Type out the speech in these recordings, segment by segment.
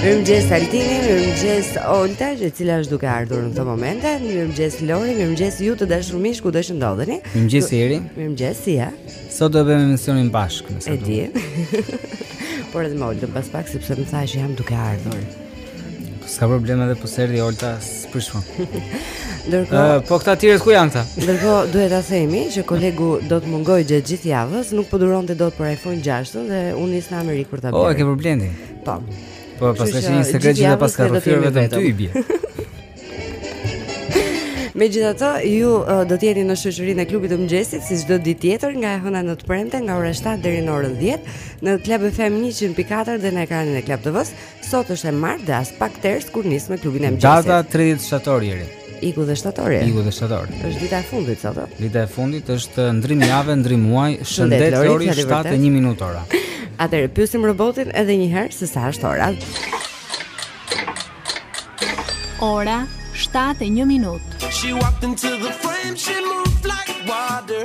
Mirëmëngjes Altini, mirëmëngjes Olta, e cila është duke ardhur në këtë moment. Mirëmëngjes Lori, mirëmëngjes ju të dashur miq, kudo që ndodheni. Mirëmëngjes Eri. Mirëmëngjes si je. Sot do ta bëjmë emisionin bashkë, nëse do. E di. Por edhe me Oltën pas pak sepse më tha që jam duke ardhur. Po s'ka problem edhe po s'erdhi Olta s'prish punë. Ndërkohë, uh, po këta të tjerët ku janë këta? Ndërkohë duhet ta themi që kolegu do të mungojë gjatë gjithë javës, nuk po duronte dot për iPhone 6 dhe u nis në Amerikë për ta bërë. Po, oh, e ke problemin. Po. Po paska një sekret që ta paska rrëfyer vetëm ty i bie. Megjithatë, ju uh, do të jeni në shoqërinë e klubit të mëngjesit si çdo ditë tjetër nga e hëna në të premte nga ora 7 deri në orën 10 në Club FM 100.4 dhe në ekranin e Club TV-së. Sot është e martë dhe aspak ters kur nis me klubin e mëngjesit. Data 30 shtator, Eri Iku dhe shtatori. Iku dhe shtatori. Është dita e fundit sot. Dita e fundit është ndërrim jave, ndërrim muaji, shëndet Lori 7:01 minutë ora. Atëherë pyesim robotin edhe një herë se sa është ora. Ora 7:01 minutë. She walked into the frame, she moved like water.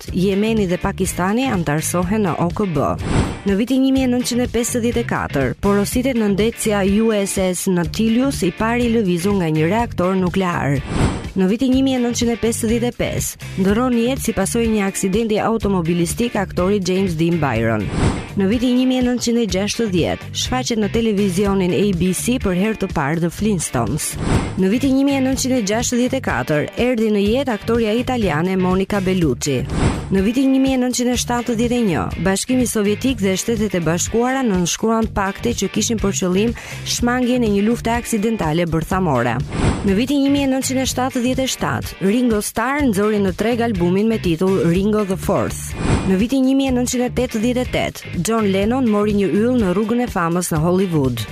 Emirat, Jemeni dhe Pakistani anëtarësohen në OKB. Në vitin 1954, porositet nëndetësja USS Nautilus e para e lëvizur nga një reaktor nuklear. Në vitin 1955, ndërron jetë si pasojë e një aksidenti automobilistik aktori James Dean Byron. Në vitin 1960, shfaqet në televizionin ABC për herë të parë The Flintstones. Në vitin 1964 erdhi në jetë aktorja italiane Monica Bellucci. Në vitin 1971, Bashkimi Sovjetik dhe Shtetet e Bashkuara nënshkruan pakte që kishin për qëllim shmangien e një lufte aksidentale bërthamore. Në vitin 1977, Ringo Starr nxori në treg albumin me titull Ringo the Fourth. Në vitin 1988, John Lennon mori një yll në rrugën e famës në Hollywood.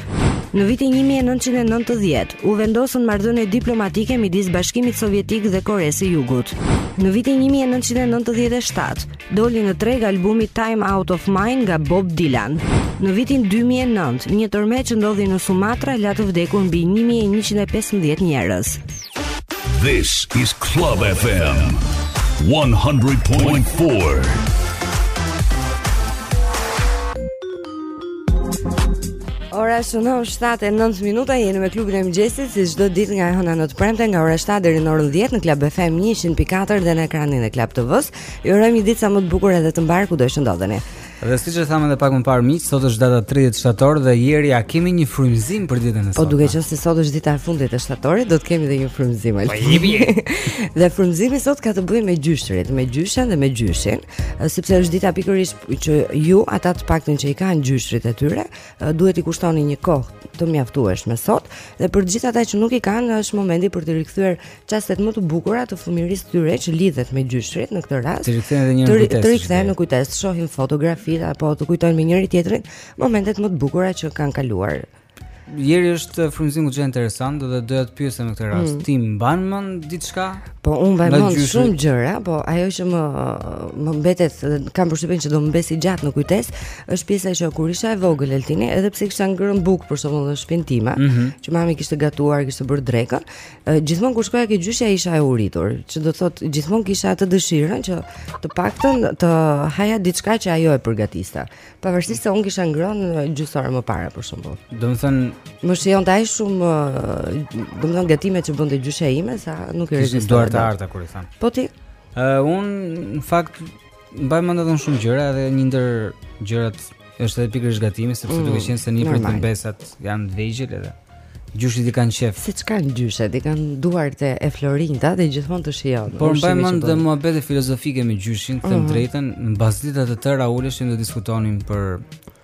Në vitin 1990 u vendosën marrëdhënie diplomatike midis Bashkimit Sovjetik dhe Koresë së Jugut. Në vitin 1997 doli në treg albumi Time Out of Mind nga Bob Dylan. Në vitin 2009, një tërmet që ndodhi në Sumatra la të vdekur mbi 1115 njerëz. This is Club FM 100.4. Ora shënon 7:09 minuta jeni me klubin e mëngjesit si çdo ditë nga e hëna në të premte nga ora 7 deri në orën 10 në Club FM 100.4 dhe në ekranin e Club TV-së. Ju urojmë një ditë sa më të bukur edhe të mbarë kudo që ndodheni. Dhe siç e thamë edhe pak më parë miq, sot është data 30 shtator dhe Jeri a kemi një frymëzim për ditën e sotme? Po duke qenë se sot është dita e fundit e shtatorit, do të kemi edhe një frymëzim. Po kemi. dhe frymëzimi sot ka të bëjë me gjyshërit, me gjyshen dhe me gjyshin, sepse është dita pikërisht që ju ata të paktën që i kanë gjyshërit e tyre, duhet t'i kushtoni një kohë të mjaftueshme sot dhe për gjithë ata që nuk i kanë është momenti për të rikthyer çastet më të bukura të fëmijërisë tyre që lidhen me gjyshërit në këtë rast. Të rikthehen edhe një herë në kujtesë. Të rikthehen në kujtesë, shohin fotografitë apo të kujtojnë me njëri tjetrin momentet më të bukura që kanë kaluar. Jeri është frymëzim interesant dhe doja të pyesja në këtë rast. Mm. Ti mban mend diçka? Po unë mbaj mend shumë gjëra, po ajo që më mbetet dhe kam përshtypjen që do më mbesi gjatë në kujtesë, është pjesa që kur isha e vogël Altin, edhe pse kisha ngrënë bukë për shembull në shtëpinë time, mm -hmm. që mami kishte gatuar, kishte bërë drekën, Gjithmonë kur shkoja ke gjyshja isha e uritur, që do të thotë gjithmonë kisha atë dëshirën që të paktën të haja diçka që ajo e përgatiste, pavarësisht se unë kisha ngrënë gjysmë orë më parë për shembull. Domethënë më shijonte aq shumë domethënë gatimet që bënte gjyshja ime sa nuk i rezistoja. Duart e arta kur i thonë. Po ti? Ë uh, unë në fakt Mbaj mend edhe shumë gjëra dhe një ndër gjërat është edhe pikërisht gatimi sepse mm, duke qenë se nipërit, mbesat janë të vegjël edhe gjyshet i kanë qejf. Sidomos gjyshet, i kanë duart e florinjta dhe gjithmonë të shijon. Por mbaj mend dhe muhabete filozofike me gjyshin, them mm -hmm. drejtën, mbasdite të tëra uleshim dhe diskutonim për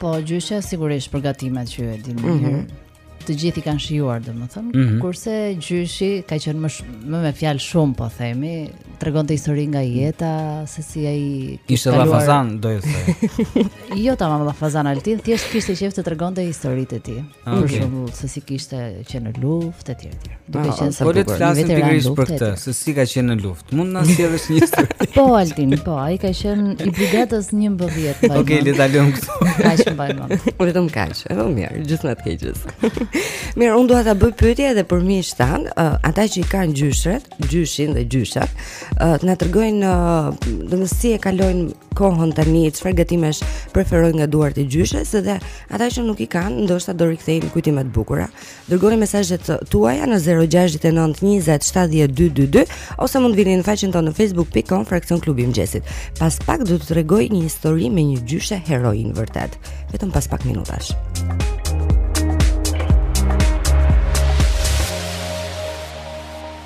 Po, gjyshja sigurisht për gatimet që e dimë të gjithë i kanë shijuar, domethënë. Mm -hmm. Kurse gjyshi ka qenë më, sh më me fjalë shumë, po themi, tregonte histori nga jeta, se si ai... kishte kaluar... llafazan, do të thuash. jo, tamam llafazan, Altin, thjesht kishte qejf të tregonte historitë e tij. Ah, për shembull, se si kishte qenë në luftë etj etj. Ah, Duke qenë se po le të flasim pikërisht për këtë, se si ka qenë në luftë. Mund na sjellësh një histori? Po Altin, po, ai ka qenë i brigadës 11 bajë. Okej, le ta lëm këtu. Kaq mbaj mend. Unë vetëm kaq, e mirë mirë, gjithmonë të keqes. Mirë, unë dua të bëj pyetje edhe për miqtë tanë, uh, ata që i kanë gjyshërit, gjyshin dhe gjyshen, uh, të na tregojnë uh, domethënë si e kalojnë kohën tani, çfarë gatimesh preferojnë nga duart e gjyshes dhe Ata që nuk i kanë, ndoshta do rikthejnë kujtime të bukura. Dërgoni mesazhet tuaja në 069 20 70 222 ose mund të vini në faqen tonë në facebook.com fraksion klubi i mëngjesit. Pas pak do të tregoj një histori me një gjyshe heroinë vërtet. Vetëm pas pak minutash.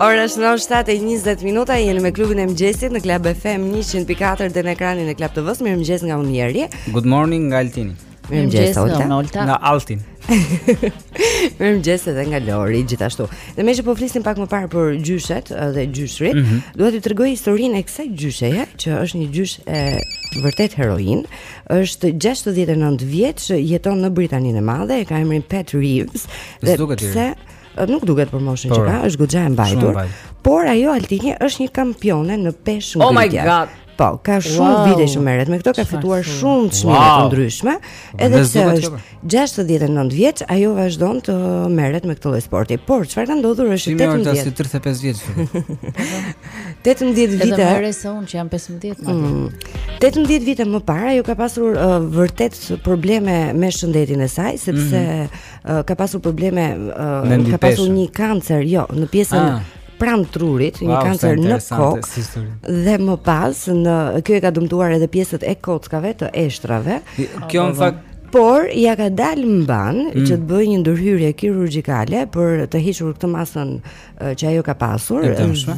Ora është 7:20 minuta jeni me klubin e mëngjesit në Club FM 100.4 dhe në ekranin e Club TV-s. Mirëmëngjes nga Eri. Good morning nga Altini. Mirëmëngjes nga Olta. Nga Altin. Mirëmëngjes edhe nga Lori gjithashtu. Dhe meqë po flisnim pak më parë për gjyshet dhe gjyshërit, mm -hmm. dua t'ju tregoj historinë e kësaj gjysheje, që është një gjyshe vërtet heroinë. Është 69 vjeç, jeton në Britaninë e Madhe, e ka emrin Pat Reeves Edhe pse nuk duket për moshën që ka, është goxha e mbajtur. Por ajo Altini është një kampione në peshëngritje. Oh my god. Po, ka shumë wow. vite që merret me këtë, ka fituar shumë çmime wow. të ndryshme, edhe pse është 69 vjeç, ajo vazhdon të merret me këtë lloj sporti. Por çfarë ka ndodhur është 18 vjeç. Është 35 vjeç. 18 vite. Edhe më re se unë që jam 15. Mm, 18 vite më parë ajo ka pasur uh, vërtet probleme me shëndetin e saj, sepse mm -hmm. ka pasur probleme, uh, ka pasur një kancer, jo, në pjesën ah. pranë trurit, një kancer në kokë. Dhe më pas kjo i ka dëmtuar edhe pjesët e kockave të eshtrave. Kjo në fakt por ia ka dalë mbanë mm. që të bëjë një ndërhyrje kirurgjikale për të hequr këtë masën që ajo ka pasur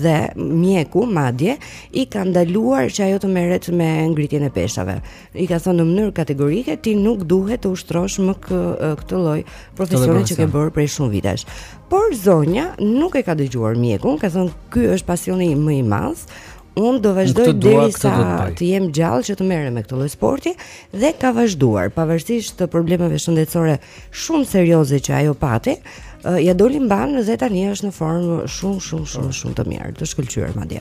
dhe mjeku madje i ka ndaluar që ajo të merret me ngritjen e peshave. i ka thënë në mënyrë kategorike ti nuk duhet të ushtrosh më kë, këtë lloj profesioni që ke bërë prej shumë vitesh. Por zonja nuk e ka dëgjuar mjekun, ka thënë ky është pasioni më i madh. Unë do vazhdoj derisa të jem gjallë që të merrem me këtë lloj sporti dhe ka vazhduar pavarësisht problemeve shëndetësore shumë serioze që ajo pati, ia doli mbanë dhe tani është në formë shumë shumë shumë shumë të mirë, të shkëlqyer madje.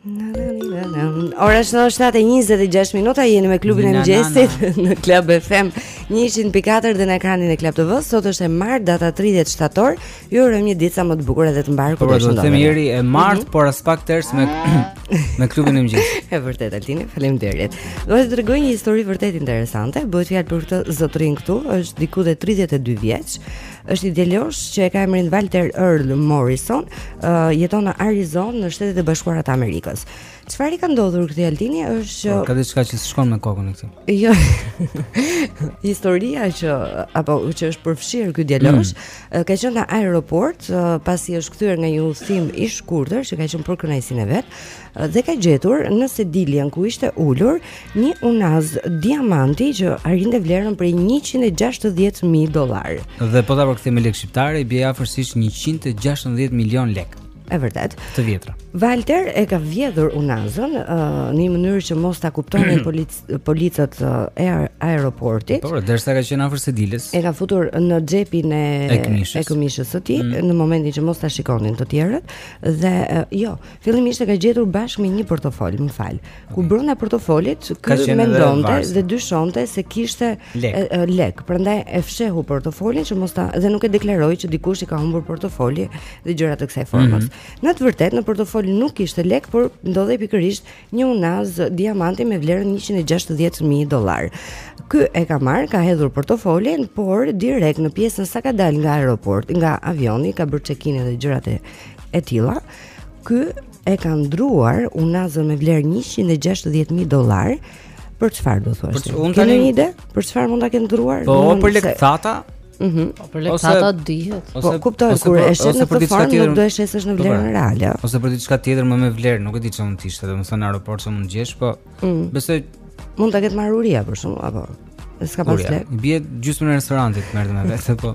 Ora është 7:26 minuta jeni me klubin e mëngjesit në Club FM 100.4 dhe në ekranin e Club TV-së. Sot është e martë, data 30 shtator. Ju urojmë një ditë sa më të bukur edhe të mbarë kudo të ndodheni. Po, themi Eri e martë, mhm. por aspak ters me me klubin e mëngjesit. E vërtetë Altini, faleminderit. Do të të tregoj një histori vërtet interesante. Bëhet fjalë për këtë zotërinë këtu, është diku te 32 vjeç. Është një djalosh që e ka emrin Walter Earl Morrison, uh, jeton në Arizona në Shtetet e Bashkuara të Amerikës. Çfarë i ka ndodhur këtij Altini është që po, ka diçka që s'shkon me kokën e tij. Jo. Historia që apo që është përfshirë ky djalosh mm. ka qenë në aeroport pasi është kthyer nga një udhëtim i shkurtër që ka qenë për kënaqësinë e vet dhe ka gjetur në sediljen ku ishte ulur një unaz diamanti që arrinte vlerën prej 160000 dollarë. Dhe po ta përkthejmë lekë shqiptare, i bie afërsisht 116 milion lekë. E vërtet. Të vjetra. Walter e ka vjedhur unazën uh, në një mënyrë që mos ta kuptonin polic policët uh, e aeroportit. Por derisa ka qenë afër sediljes. E ka futur në xhepin e e këmishës së tij mm. në momentin që mos ta shikonin të tjerët dhe uh, jo, Fillimisht e ka gjetur bashkë me një portofol, më fal. Ku mhm. brenda portofolit ky mendonte dhe dyshonte se kishte lek, e, lek. prandaj e fshehu portofolin që mos ta dhe nuk e deklaroi që dikush i ka humbur portofoli dhe gjëra të kësaj forme. Mm -hmm. Në të vërtetë në portofol nuk kishte lek, por ndodhej pikërisht një unaz diamanti me vlerën 160000 dollar. Ky e ka marrë, ka hedhur portofolin, por direkt në pjesën sa ka dalë nga aeroport, nga avioni, ka bërë check-in dhe gjërat e e tilla. Ky e ka ndruar unazën me vlerë 160000 dollarë. Për çfarë do thua? Për unë tani një ide për çfarë mund ta ketë ndruar? Po për lek thata. Mhm. Po për lek thata dihet. Po kuptoj kur e shes në këtë formë nuk do e shesësh në po, vlerën po. reale. Ose për diçka tjetër më me vlerë, nuk e di çfarë mund të ishte, domethënë në aeroport s'e mund të gjesh, po mm. besoj mund ta ketë marrë uria për shkak apo s'ka pas lek. Bie gjysmën e restorantit merrte me vete, po.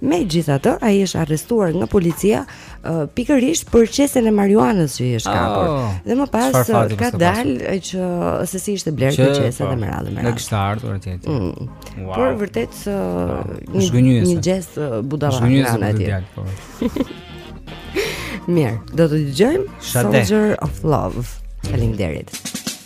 Megjithatë, ai është arrestuar nga policia uh, pikërisht për qesen e marijuanës që i është ah, kapur. Oh, dhe më pas uh, ka dalë që se si ishte blerë kjo qese dhe me radhë me radhë. Nga kishte ardhur atje. Mm. Wow. Por vërtet uh, një një gjest uh, budalla nga ana e tij. Po. Mirë, do të dëgjojmë Soldier of Love. Faleminderit.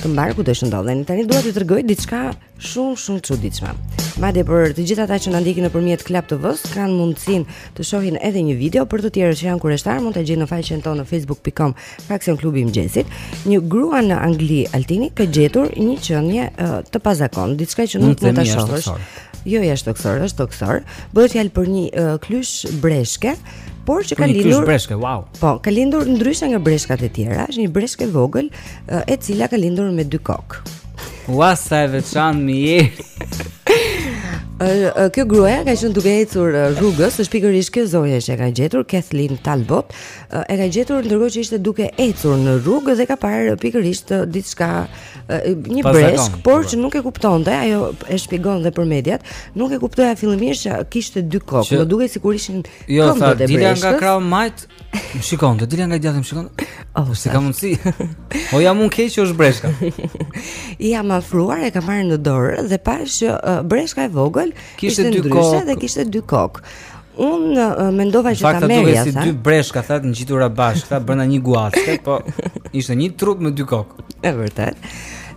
Të mbarë kudo që ndodheni. Tani dua t'ju tregoj diçka shumë shumë të çuditshme. Madje për të gjithë ata që na ndjekin nëpërmjet Club TV-s kanë mundësinë të shohin edhe një video Për të tjerë që janë kureshtarë mund ta gjejnë në faqen tonë në facebook.com Fraksion klubi i mëngjesit Një grua në Angli Altini ka gjetur një qenie uh, të pazakontë Diçka që nuk mund ta shohësh Jo jashtëtokësor, është tokësor. Bëhet fjalë për një uh, klysh breshke, por që ka lindur. Klysh breshke, wow. Po, ka lindur ndryshe nga breshkat e tjera, është një breshkë e vogël e cila ka lindur me dy kokë. Ua sa e veçantë mi je. Kjo gruaja ka qenë duke ecur rrugës, është pikërisht kjo zonja që e ka gjetur Kathleen Talbot, e ka gjetur ndërkohë që ishte duke ecur në rrugë dhe ka parë pikërisht diçka një breshkë, por që nuk e kuptonte, ajo e shpjegon dhe për mediat, nuk e kuptoja fillimisht që kishte dy kokë, më dukej sikur ishin jo, këmbët e breshkës. Jo, dilja nga krahu i majtë, më shikon, të dilja nga i djathti më shikon. Oh, si ka mundësi? O jam un keq që është breshka. I jam afruar e kam marrë në dorë dhe pashë që breshka e vogël kishte dy kokë dhe kishte dy kokë. Unë mendova që ta merrja. Fakti duket si dy breshka tha të ngjitura bashkë, tha brenda një guaske, po ishte një trup me dy kokë. E vërtet.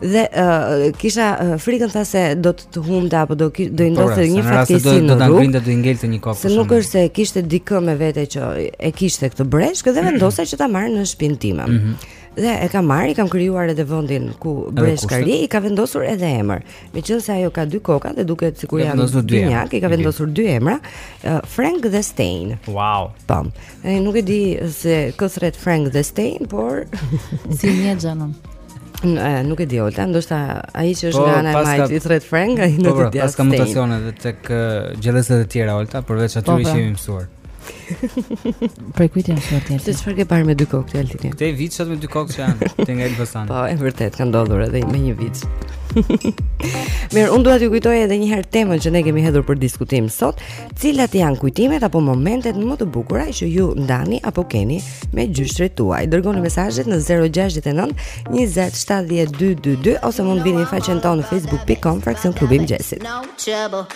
Dhe uh, kisha uh, frikën tha se do të humbte apo do ki, do i po, ndodhte pra, një fatkeqësi në rrugë. Do ta ngrinte do i ngelte një kokë. Se nuk është se kishte dikë me vete që e kishte këtë breshkë dhe vendosa që ta marr në shtëpinë time. Mm -hmm. Dhe e ka marrë, i ka krijuar edhe vendin ku breshka rri, i ka vendosur edhe emër. Meqenëse ajo ka dy koka dhe duket sikur janë dy njerëz, i ka vendosur dy emra, uh, Frank dhe Stein. Wow. Po. E nuk e di se kë thërret Frank dhe Stein, por si një xhanon. Në, nuk e di Olta, ndoshta ai që është po, nga ana e majtë i thërret Frank, ai po, nuk e di. Po, paska mutacione edhe tek gjallesat e tjera Olta, përveç atyre po, që pra. jemi mësuar. Për kujt janë këto tjetër? Se çfarë ke parë me dy kokë ti Altini? Te viçat me dy kokë që janë, te nga Elbasan. Po, e vërtet ka ndodhur edhe me një viç. Mirë, unë dua t'ju kujtoj edhe një herë temën që ne kemi hedhur për diskutim sot, cilat janë kujtimet apo momentet më të bukura që ju ndani apo keni me gjyshërit tuaj. Dërgoni mesazhet në 069 20 70 222 ose mund të vini në faqen tonë në facebook.com fraksion klubi i mëngjesit. No trouble,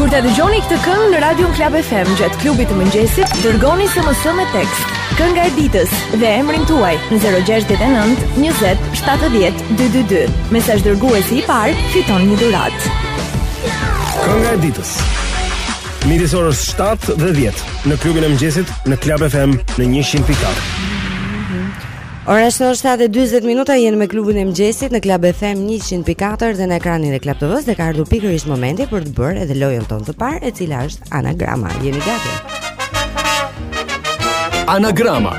Kur ta dëgjoni këtë këngë në Radio Club FM gjatë klubit të mëngjesit, dërgoni SMS me tekst. Kënga e ditës dhe emrin tuaj në 069 20 70 222. Mesazhdërguesi i parë, fiton një dhuratë. Kënga e ditës. Midis orës 7 dhe 10 në klubin e mëngjesit në Club FM në 100.4. Ora është 7:40 minuta, jemi me klubin e mëngjesit në Club FM 100.4 dhe në ekranin e Club TV-s dhe ka ardhur pikërisht momenti për të bërë edhe lojën tonë të parë, e cila është anagrama. Jeni gati? Anagrama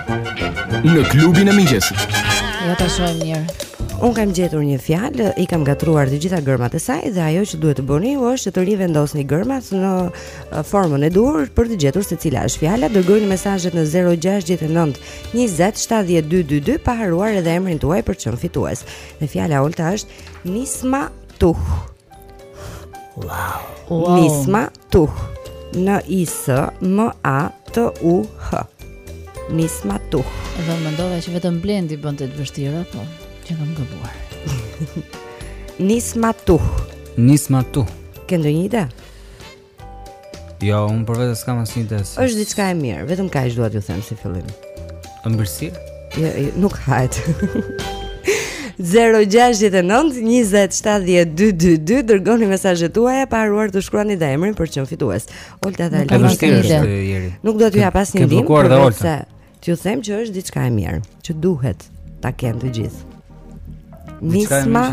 në klubin e mëngjesit. Ja ta shohim mirë. Unë kam gjetur një fjalë, i kam ngatërruar të gjitha gërmat e saj dhe ajo që duhet të bëni ju është të rivendosni gërmat në formën e duhur për të gjetur se cila është fjala. Dërgojini mesazhet në 069 20 70 222 pa harruar edhe emrin tuaj për çmimfitues. Dhe fjala Olta është Nisma Tuh. Wow. wow. Nisma Tuh. N I S M A T U H. Nisma Tuh. Dhe mendova që vetëm Blendi bënte të vështira, po qenkam gabuar. Nisma Tuh. Nisma Tuh. Ke ndonjë ide? Jo, unë për vete s'kam asnjë ide. Është diçka e mirë, vetëm kaq dua t'ju them si fillim. Ëmbëlsirë? Jo, ja, jo, nuk hahet. 0-6-9-27-12-2 Dërgoni mesazhet tuaja pa harruar të shkruani dhe emrin për çmimfitues Olta dhe Nuk do t'ju jap asnjë ndihmë Këtë dhe Olta T'ju them që është diçka e mirë, që duhet ta kenë të gjithë. Nisma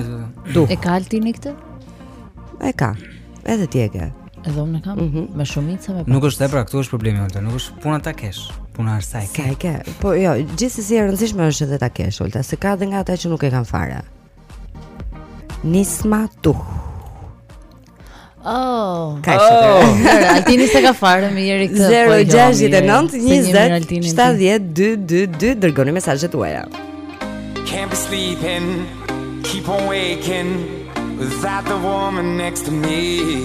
tuh. E ka Altini këtë? E ka. Edhe ti e ke. Edhe unë e kam. Mm -hmm. Me shumicë me. Nuk është e pra, këtu është problemi Olta, nuk është puna ta kesh. Puna është sa e ke. Sa e ke. Po jo, gjithsesi e rëndësishme është edhe ta kesh Olta, se ka edhe nga ata që nuk e kanë fare. Nisma Tuh. Oh, ka shumë. Oh. Altini s'e ka fare more Jeri këtë. 069 20 70 222 dërgoni mesazhet tuaja. Can't be sleeping, keep on waking without the woman next to me.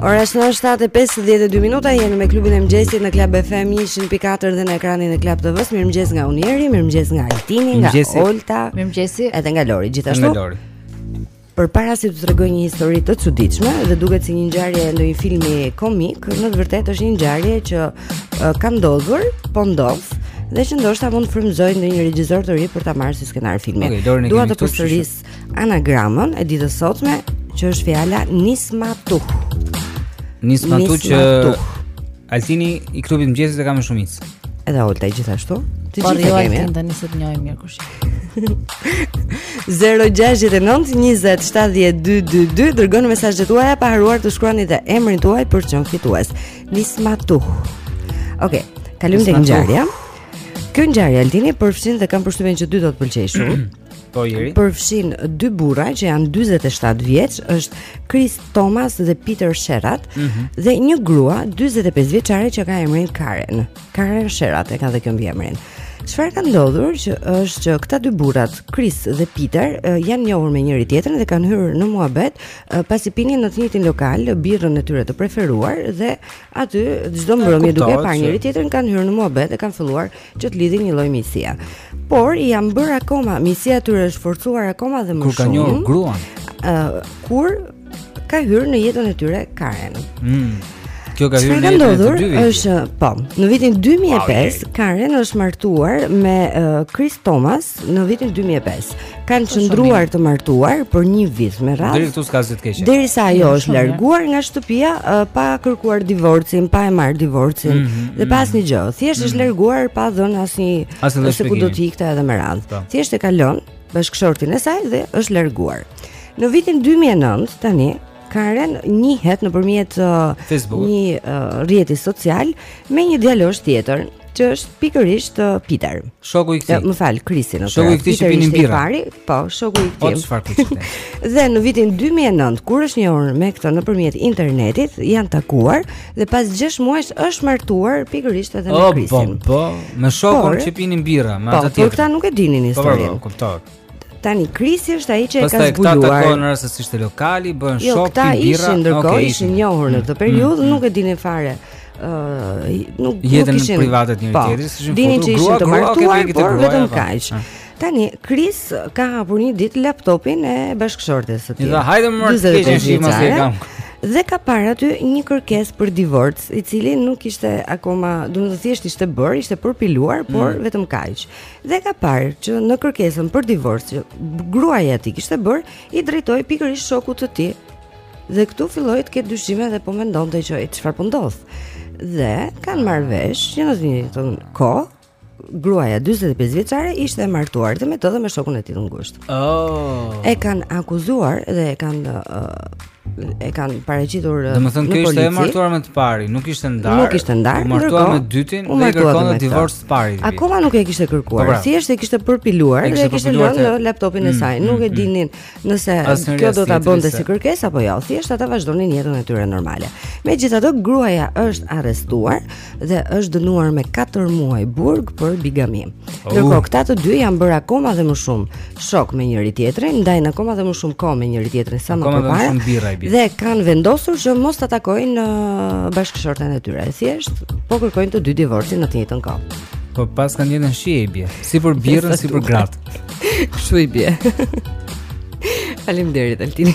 Ora është në 7.52 minuta, jemi me klubin e mëngjesit në Club FM 100.4 dhe në ekranin e Club TV-s, mirëmëngjes nga unë Jeri, mirëmëngjes nga Altini, nga mëngjesi. Olta, mirëmëngjesi, edhe nga Lori, gjithashtu. Nga Lori. Përpara se të tregoj një histori të çuditshme dhe duket si një ngjarje në një filmi komik, në të vërtetë është një ngjarje që uh, ka ndodhur, po ndodh dhe që ndoshta mund të frymëzojë ndonjë regjisor të ri për ta marrë si skenar filmi. Okay, Dua të përsëris anagramën e ditës së sotme që është fjala nisma tuh. Nisma tuh që Altini i klubit të mëngjesit e ka me shumicë. Edhe Olta gjithashtu. Ti po, gjithë jo, kemi. Po tani se të njohim mirë kush. 069207222 dërgoni mesazhet tuaja pa harruar të shkruani dhe emrin tuaj për çdo fitues. Nisma tuh. Okej, okay, kalojmë te ngjarja. Kjo ngjarje Altini përfshin dhe kam përshtypjen që ty do të të pëlqejë shumë. Po Jeri. Përfshin dy burra që janë 47 vjeç, është Chris Thomas dhe Peter Sherrat mm -hmm. dhe një grua 45 vjeçare që ka emrin Karen. Karen Sherrat e ka dhe kjo mbiemrin. Çfarë ka ndodhur që është që këta dy burrat, Chris dhe Peter, janë njohur me njëri tjetrin dhe kanë hyrë në muhabet pasi pinin në të njëjtin lokal birrën e tyre të preferuar dhe Aty çdo mbrëmje duke parë njëri tjetrin kanë hyrë në muhabet dhe kanë filluar që të lidhin një lloj miqësie. Por janë bërë akoma miqësia e tyre është forcuar akoma dhe më shumë. Kur kanë njohur gruan? Ë uh, kur ka hyrë në jetën e tyre Karen. Mm. Kjo ka hyrë në jetën e tyre. Është po. Në vitin 2005 Karen është martuar me uh, Chris Thomas, në vitin 2005 kanë qëndruar të martuar për një vit me radhë. Deri këtu s'ka asgjë të keqe. Derisa ajo është larguar nga shtëpia uh, pa kërkuar divorcin, pa e marrë divorcin mm -hmm, dhe pa mhm. asnjë gjë. Thjesht mm -hmm. është mhm. larguar pa dhënë asnjë se ku do të ikte edhe me radhë. Po. Thjesht e ka lënë bashkëshortin e saj dhe është larguar. Në vitin 2009 tani Karen njihet nëpërmjet uh, një uh, rrjeti social me një djalosh tjetër që është pikërisht uh, Peter. Shoku i këtij. Më fal, Krisin. Shoku i këtij që pinin birra. Pari, po, shoku i po, këtij. Dhe në vitin 2009, kur është njohur me këtë nëpërmjet internetit, janë takuar dhe pas 6 muajsh është martuar pikërisht edhe me Krisin. Po, po, me shokun që pinin birra, me po, atë tjetër. Po, këta nuk e dinin po, po, historinë. Po, po, kuptoj. Tani Krisi është ai që e ka zbuluar. Pastaj këta takohen rastësisht te lokali, bëhen shokë, pinë birra, okay, ndërkohë ishin njohur në këtë mm, periudhë, mm, mm. nuk e dinin fare. ë uh, nuk jetën nuk ishin private të njëri po, tjetrit, ishin foto. Dinin që ishin të martuar, okay, por vetëm kaq. Ah. Tani Kris ka hapur një ditë laptopin e bashkëshortes së tij. Ja, hajde më të keqen si mos e kam. Dhe ka parë aty një kërkesë për divorc, i cili nuk ishte akoma, domethënë thjesht ishte bërë, ishte përpiluar, por mm. vetëm kaq. dhe ka parë që në kërkesën për divorc që gruaja e tij kishte bërë, i drejtohej pikërisht shokut të tij. Dhe këtu filloi të ketë dyshime dhe po mendonte që çfarë po ndodh. Dhe kanë marrë vesh që në të njëjtën kohë gruaja 45 vjeçare ishte e martuar dhe me të dhe me shokun e tij të ngushtë. Oh. E kanë akuzuar dhe e kanë uh, e kanë paraqitur në polici. Domethënë kjo ishte e martuar me të parin, nuk ishte ndarë. Nuk ishte ndarë. U martua me të dytin dhe kërkon divorc të parit. Akoma nuk e kishte kërkuar. Po pra. Thjesht e kishte përpiluar dhe e kishte lënë në laptopin e mm, saj. Nuk e mm, mm. dinin nëse kjo do ta bënte si kërkesë apo jo. Thjesht ata vazhdonin jetën e tyre normale. Megjithatë gruaja është arrestuar dhe është dënuar me 4 muaj burg për bigami. Oh. Ndërkohë këta të dy janë bërë akoma dhe më shumë shokë me njëri tjetrin, ndajnë akoma dhe më shumë kohë me njëri tjetrin sa më parë. Dhe kanë vendosur që mos ta takojnë uh, bashkëshorten e tyre. Thjesht po kërkojnë të dy divorcin në të njëjtën kohë. Po paskan një shije, i bie, si për birrën si për gratë. Kështu i bie. Faleminderit Altini.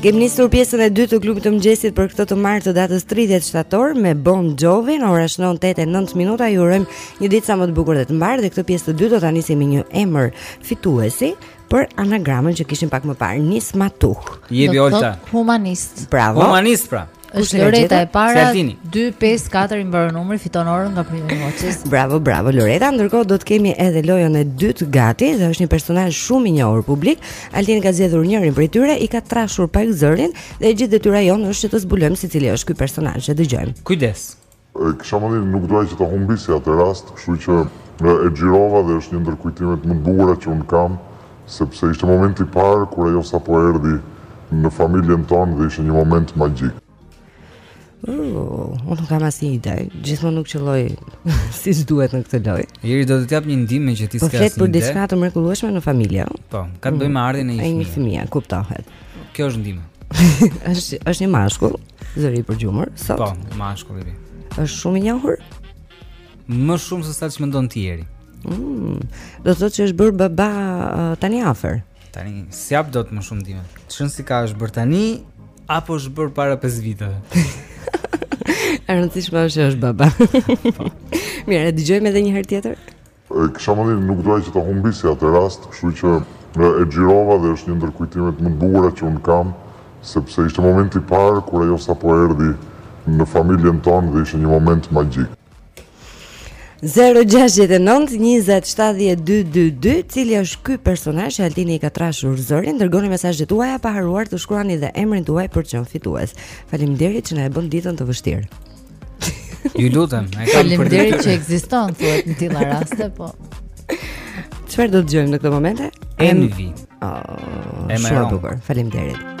Kemi nisur pjesën e dytë të klubit të mëngjesit për këtë të martë të datës 30 shtator me Bon Jovi ora shënon 8:09 minuta. Ju urojmë një ditë sa më të bukur dhe të mbarë dhe këtë pjesë të dytë do ta nisim me një emër fituesi. për anagramën që kishim pak më parë, nis matuh. Jepi Olta. Humanist. Bravo. Humanist pra. Është Loreta e para 254 i mbaron numri fiton orën nga Prime Watches. Bravo, bravo Loreta. Ndërkohë do të kemi edhe lojën e dytë gati dhe është një personazh shumë i njohur publik. Altin ka zgjedhur njërin prej tyre, i ka trashur pak zërin dhe e gjithë detyra jonë është që të zbulojmë se cili është ky personazh. E dëgjojmë. Kujdes. Kisha mendjen, nuk doja që ta humbisja atë rast, kështu që e xhirova dhe është një ndër kujtimet më të bukura që unë kam, sepse ishte momenti i parë kur ajo sapo erdhi në familjen tonë dhe ishte një moment magjik. Unë nuk kam asnjë ide. Gjithmonë nuk qëlloj siç duhet në këtë lojë. Eri do të të jap një ndihmë që ti po s'ke asnjë ide. Po flet për diçka të mrekullueshme në familje. Po, ka të bëjë me ardhjen e një fëmije. Ai një fëmijë, kuptohet. Kjo është ndihmë. Është është një mashkull. Zëri përgjumur, sot. Po, mashkull i ri. Është shumë i njohur? Më shumë se sa që mendon ti Eri. Mm, do të thotë që është bërë baba uh, tani afër. Tani s'jap dot më shumë ndihmë. Ç'rëndësi ka është bërë tani apo është bërë para 5 viteve? E rëndësishme është që është baba. Po. Mirë, e dëgjojmë edhe një herë tjetër. E kisha mendjen, nuk doja që ta humbisja atë rast, kështu që e xhirova dhe është një ndër kujtimet më të bukura që unë kam, sepse ishte momenti i parë kur ajo sapo erdhi në familjen tonë dhe ishte një moment magjik. 0692070222 cili është ky personazh që Altini i ka trashur zërin dërgoni mesazhet tuaja pa harruar të shkruani dhe emrin tuaj për të qenë fitues. Faleminderit që na e bën ditën të vështirë. Ju lutem, faleminderit që ekziston thuhet në tilla raste, po. Çfarë do të dëgjojmë në këtë moment? Envy. Oh, shumë e bukur. Faleminderit.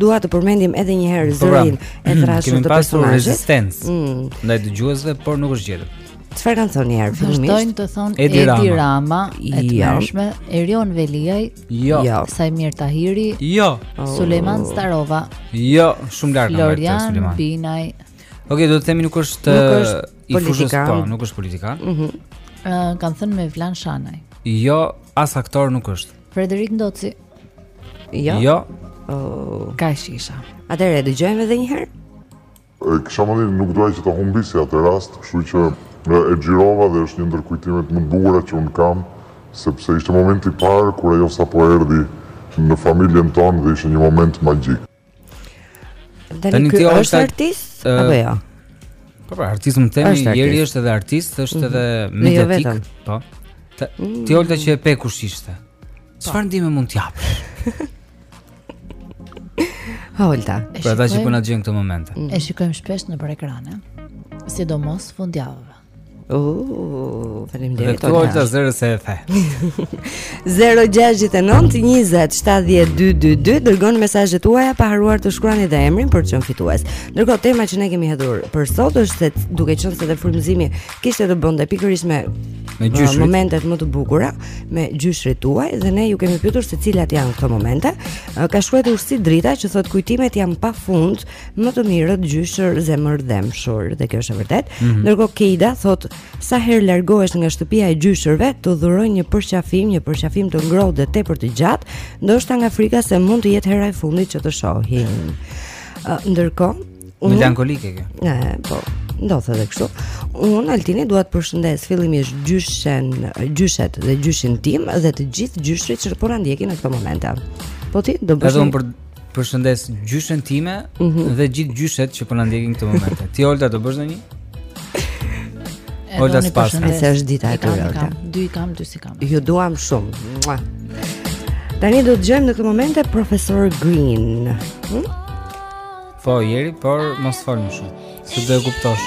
Dua të përmendim edhe një herë po, pra, zërin e thrashur të personazhit. Kemi pasur mm. ndaj dëgjuesve, por nuk është gjetur. Çfarë kanë thënë Eri fillimisht? Vazhdojnë të thonë Edi, Edi Rama, Rama e të jo. ngjashme, Erion Veliaj, jo. jo. Saimir Tahiri, jo. Oh. Sulejman Starova, jo. Shumë larg nga Florian Sulejman. Binaj. Okej, okej, do të themi nuk është nuk është uh, i fushës, po, nuk është politikan. Mhm. Mm uh, kanë thënë Mevlan Shanaj. Jo, as aktor nuk është. Frederik Ndoci. Jo. Jo. Oh. Ka shisha. Atëherë dëgjojmë edhe një herë. Kisha mendjen, nuk doja që ta humbisja atë rast, kështu që e xhirova dhe është një ndër kujtimet më të bukura që unë kam, sepse ishte momenti i parë kur ajo sapo erdhi në familjen tonë dhe ishte një moment magjik. Tani ti është artist apo jo? Po pra, artist mund të themi, Eri është edhe artist, është mhm. edhe jo mediatik. Po. Mm. Ti Olta që e pe kush ishte. Çfarë ndihme mund të japësh? Olta. Për ata që po na dëgjojnë këto momente. E shikojmë shpesh në ekrane, sidomos fundjavë. Uuu, faleminderit. Dhe tuaj të zërës e the. 0-6-9-27-12-2 Dërgoni mesazhet tuaja pa harruar të shkruani dhe emrin për të qenë fitues Ndërkohë, tema që ne kemi hedhur për sot është se duke qenë se dhe frymëzimi kishte të bënte pikërisht me Me uh, momentet më të bukura Me gjyshrit tuaj Dhe ne ju kemi pyetur se cilat janë këto momente uh, Ka shkruajtur Sidrita që thotë kujtimet janë pafund Më të mirët gjyshër zemërdhembshur dhe kjo është e vërtetë. Mm -hmm. Ndërkohë Keida thotë sa herë largohesh nga shtëpia e gjyshërve, të dhurojnë një përqafim, një përqafim të ngrohtë dhe tepër të gjatë, ndoshta nga frika se mund të jetë hera e fundit që të shohin. Uh, ndërkohë, unë melankolike kjo. Ëh, po ndodh edhe kështu. Unë Altini dua të përshëndes fillimisht gjyshen, gjyshet dhe gjyshin tim dhe të gjithë gjyshrit që po na ndjekin në këtë moment. Po ti do bësh Edhe unë për Përshëndes gjyshen time mm -hmm. dhe gjithë gjyshet që po na ndjekin këto momente. Ti Olta do bësh ndonjë? Olta s'paska. Se është dita e tyre? Dy i kam, dy s'i kam. Ju duam shumë. Mua. Tani do të dëgjojmë në këto momente Professor Green. Hm? Po, Jeri, por mos fol më shumë. Se do e kuptosh.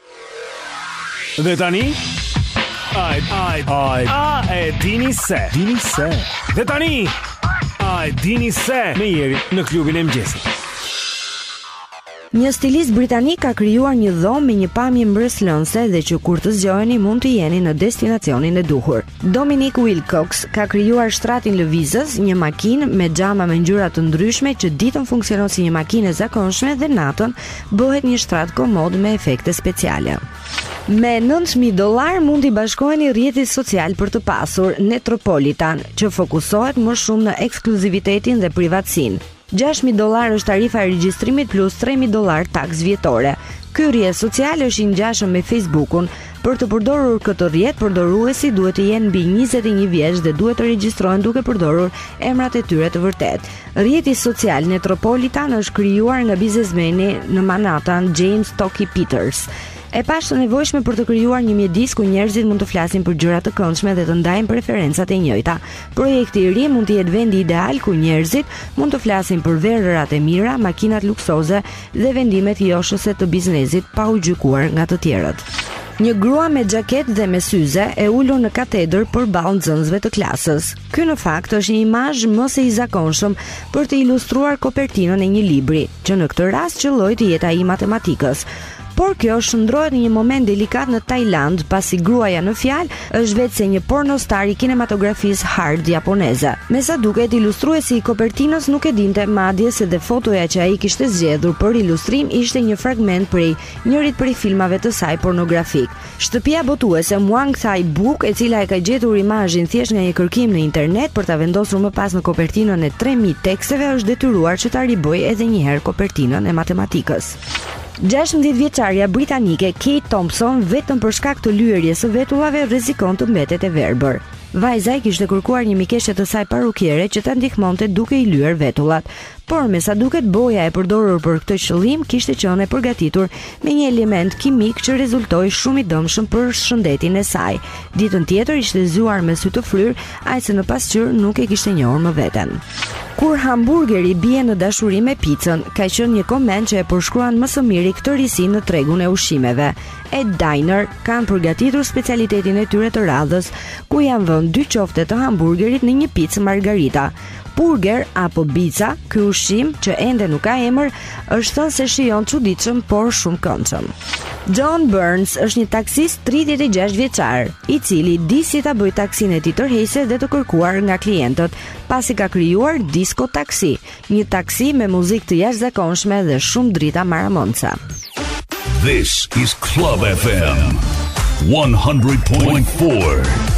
Dhe tani Ai ai ai a e dini se dini se dhe tani a e dini se me Jerin në klubin e mëngjesit Një stilist britanik ka krijuar një dhomë me një pamje mbresëlënëse dhe që kur të zgjoheni mund të jeni në destinacionin e duhur. Dominic Wilcox ka krijuar shtratin lëvizës, një makinë me xhama me ngjyra të ndryshme që ditën funksionon si një makinë e zakonshme dhe natën bëhet një shtrat komod me efekte speciale. Me nëntë mijë dollarë mund t'i bashkoheni rrjetit social për të pasur, Netropolitan, që fokusohet më shumë në ekskluzivitetin dhe privatësinë. Gjashtë mijë dollarë është tarifa e regjistrimit plus tre mijë dollarë taksë vjetore. Ky rrjet social është i ngjashëm me Facebook-un. Për të përdorur këtë rrjet, përdoruesit duhet të jenë mbi njëzet e një vjeç dhe duhet të regjistrohen duke përdorur emrat e tyre të vërtetë. Rrjeti social Netropolitan është krijuar nga biznesmeni në Manhattan, James Toki Peters. E pashë të nevojshme për të krijuar një mjedis ku njerëzit mund të flasin për gjëra të këndshme dhe të ndajnë preferencat e njëjta. Projekti i ri mund të jetë vendi ideal ku njerëzit mund të flasin për verërat e mira, makinat luksoze dhe vendimet joshëse të biznesit pa u gjykuar nga të tjerët. Një grua me xhaketë dhe me syze e ulur në katedër përballë nxënësve të klasës. Ky në fakt është një imazh më se i zakonshëm për të ilustruar kopertinën e një libri, që në këtë rast qëlloi të jetë ai i matematikës. Por kjo shndrohet në një moment delikat në Tajlandë, pasi gruaja në fjalë është veçse një pornostar i kinematografisë hard japoneze. Me sa duket, ilustruesi i kopertinës nuk e dinte madje se dhe fotoja që ai kishte zgjedhur për ilustrim ishte një fragment prej njërit prej filmave të saj pornografikë. Shtëpia botuese Muang Thai Book, e cila e ka gjetur imazhin thjesht nga një kërkim në internet për ta vendosur më pas në kopertinën e 3000 teksteve, është detyruar që ta ribëjë edhe një herë kopertinën e matematikës. Gjashtëmbëdhjetë vjeçarja britanike Kate Thompson vetëm për shkak të lyerjes së vetullave rrezikon të mbetet e verbër. Vajza i kishte kërkuar një mikeshe të saj parukiere që ta ndihmonte duke i lyer vetullat, Por, me sa duket boja e përdorur për këtë qëllim kishte qenë e përgatitur me një element kimik që rezultoi shumë i dëmshëm për shëndetin e saj. Ditën tjetër ishte zgjuar me sy të fryrë, aq sa në pasqyrë nuk e kishte njohur më veten. Kur hamburgeri bie në dashuri me picën, ka qenë një koment që e përshkruan më së miri këtë risi në tregun e ushqimeve. Ed Diner kanë përgatitur specialitetin e tyre të radhës, ku janë vënë dy qofte të hamburgerit në një picë margarita. Burger apo pica, ky ushqim që ende nuk ka emër, është thënë se shijon çuditshëm, por shumë këndshëm. John Burns është një taksist 36 vjeçar, i cili di si ta bëjë taksinë e tij tërheqëse dhe të kërkuar nga klientët, pasi ka krijuar Disco Taxi, një taksi me muzikë të jashtëzakonshme dhe shumë drita maramonca. This is Club FM 100.4.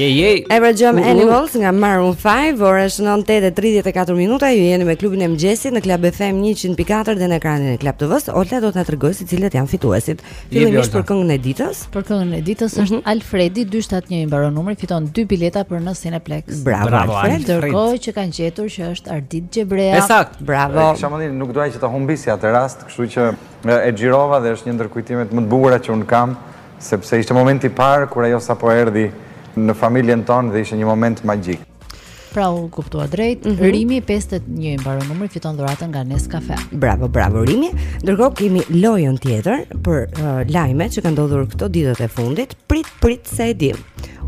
Yay. Ever Jam Animals nga Maroon 5, ora është 9:34 minuta. Ju jeni me klubin e mëngjesit në Club FM 100.4 dhe në ekranin e Club TV-s. Olta do të na tregojë se cilët janë fituesit. Fillimisht për këngën e ditës. Për këngën e ditës mm -hmm. është Alfredi 271 i mbaron numri, fiton 2 bileta për në Cineplex. Bravo, Bravo Alfred. Ndërkohë që kanë gjetur që është Ardit Gjebrea. E saktë, bravo. S'ha mend, nuk doja që ta humbisja atë rast, kështu që e xhirova dhe është një ndër kujtimet më të bukura që un kam, sepse ishte momenti i parë kur ajo sapo erdhi në familjen tonë dhe ishte një moment magjik. Pra u kuptua drejt. Mm -hmm. Rimi 51 i mbaron numri fiton dhuratën nga Nescafe. Bravo, bravo Rimi. Ndërkohë kemi lojën tjetër për uh, lajmet që kanë ndodhur këto ditët e fundit. Prit, prit se e dim.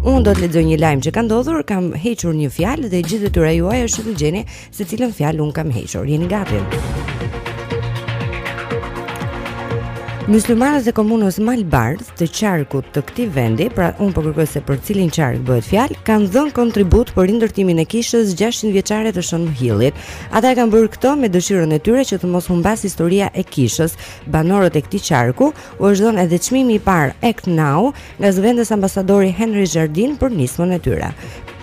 Unë do të lexoj një lajm që ka ndodhur, kam hequr një fjalë dhe gjithë detyra juaj është të gjeni Se cilën fjalë un kam hequr? Jeni gati? Myslimanët e komunës Malbardh të qarkut të këtij vendi, pra un po kërkoj se për cilin qark bëhet fjalë, kanë dhënë kontribut për rindërtimin e kishës 600 vjeçare të Shën Mhillit. Ata e kanë bërë këtë me dëshirën e tyre që të mos humbasë historia e kishës. Banorët e këtij qarku u është dhënë edhe çmimi i parë Act Now nga zëvendës ambasadori Henry Jardine për nismën e tyre.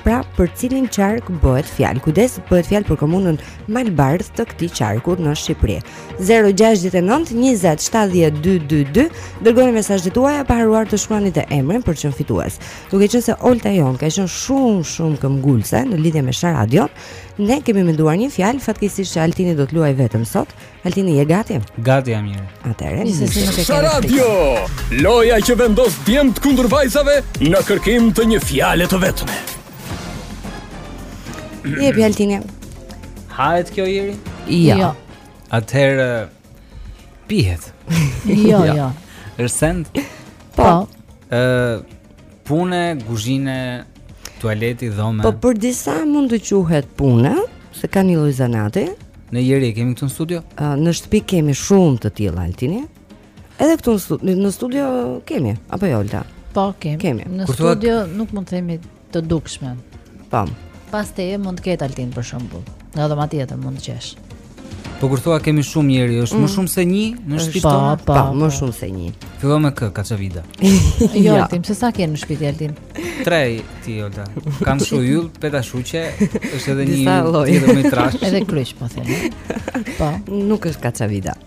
Pra, për cilin qark bëhet fjalë? Kujdes, bëhet fjalë për komunën Malbardh të këtij qarku në Shqipëri. 069 20 70 222 dërgoni mesazhet tuaja pa harruar të shkruani dhe emrin për të qenë fitues. Duke qenë se Olta jonë ka qenë shumë shumë këmbëngulëse në lidhje me Sharadion, ne kemi menduar një fjalë, fatkeqësisht që Altini do të luajë vetëm sot, Altini je gati? Gati jam mirë. Atëherë, Sharadio, loja që vendos djemtë kundër vajzave në kërkim të një fjale të vetme. Jepi Altini. Hahet kjo Jeri? Jo. jo. Atëherë pihet. Jo, jo. Është send? Po. Ë, Pune, guzhine, tualeti, dhome. Po për disa mund të quhet pune, se ka një lloj zanati. Ne Jeri e kemi këtu në studio? Uh, në shtëpi kemi shumë të tilla Altini. Edhe këtu në studio, në studio kemi, apo jo Olta? Po, kemi. kemi. Në Kur studio tuat... nuk mund të themi të dukshme. Po. Pas teje mund të ketë Altin për shembull. Nga dhoma tjetër mund të qesh. Po kur thua kemi shumë Jeri, është mm. më shumë se një në shtëpi po, tonë? Po, po, më shumë se një. Fillon me K, Kaçavida. jo, ja. tim, se sa ke në shtëpi Altin? Tre ti Olta. Kam shumë yll, petashuqe, është edhe një tjetër më trashë. Edhe kryq, po them. Po, nuk është Kaçavida.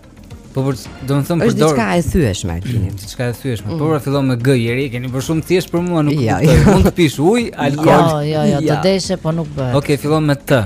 Po pra do të them për dorë. Është diçka e thyeshme Altin. Diçka e thyeshme. Mm. Por fillon me G Jeri, keni bërë shumë thjesht për mua, nuk kuptoj. Mund të pish ujë, alkool. Jo, jo, jo, të deshe, po nuk bëhet. Okej, fillon me T.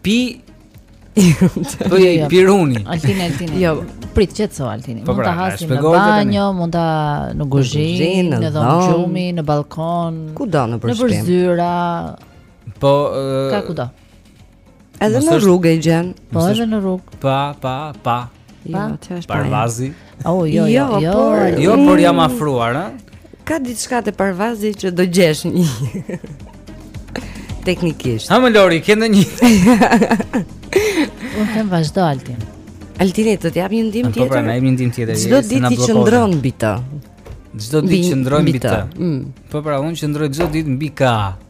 Pi Po i piruni. Altin Altin. Jo, prit qetso Altini. Po mund ta pra, hasim në banjo, mund ta në kuzhinë, në dhomë gjumi, në ballkon. Kudo nëpër shtëpi? Nëpër zyra. Po ka kudo. Edhe në rrugë e gjen. Po edhe në rrugë. Pa, pa, pa. Jo, ti është parvazi. Oh, jo, jo, jo, jo, por, jo, por jam afruar, hë? Ka diçka te parvazi që do gjesh një. Teknikisht. Hë moj Lori, ke ndonjë? Unë kam vazhdo Altin. Altini do të jap një ndihmë tjetër. Po, pra, na jep një ndihmë tjetër. Çdo ditë ti qëndron mbi të. Çdo ditë qëndron mbi të. Mm. Po pra, unë qëndroj çdo ditë mbi ka.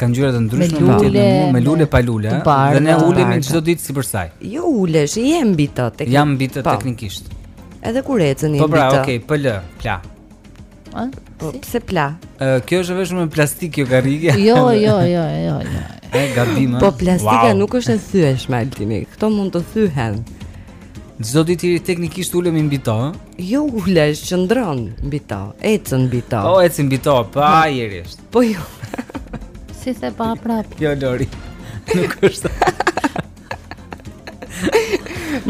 Ka ngjyra të ndryshme mund të jetë me ngjyra, me lule pa lule, dhe ne ulemi çdo ditë sipër saj. Jo ulesh, je mbi të teknikisht. Jam mbi të po. teknikisht. Edhe kur ecën je mbi të. Po pra, okay, PL, pla. Ë? Po pse pla? Ë, kjo është vetëm me plastikë, jo karrige. Jo, jo, jo, jo, jo. Ë, gabim. Po plastika nuk është e thyeshme Altini. Këto mund të thyhen. Çdo ditë teknikisht ulemi mbi to, ë? Jo ulesh, qëndron mbi to, ecën mbi to. Po ecën mbi to, pa po, ajërisht. Po jo. si the pa prap. Jo Lori. Nuk është.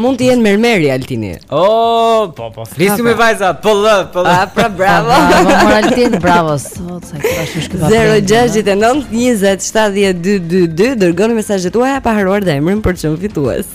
Mund të jenë mermeri Altini. Oh, po po. Flisim me pra. vajzat. Po lë, po lë. Ah, pra bravo. Bravo Altin, bravo. Sot sa kishte është këtu. 069 20 70 222 dërgoni mesazhet tuaja pa harruar dhe emrin për të qenë fitues.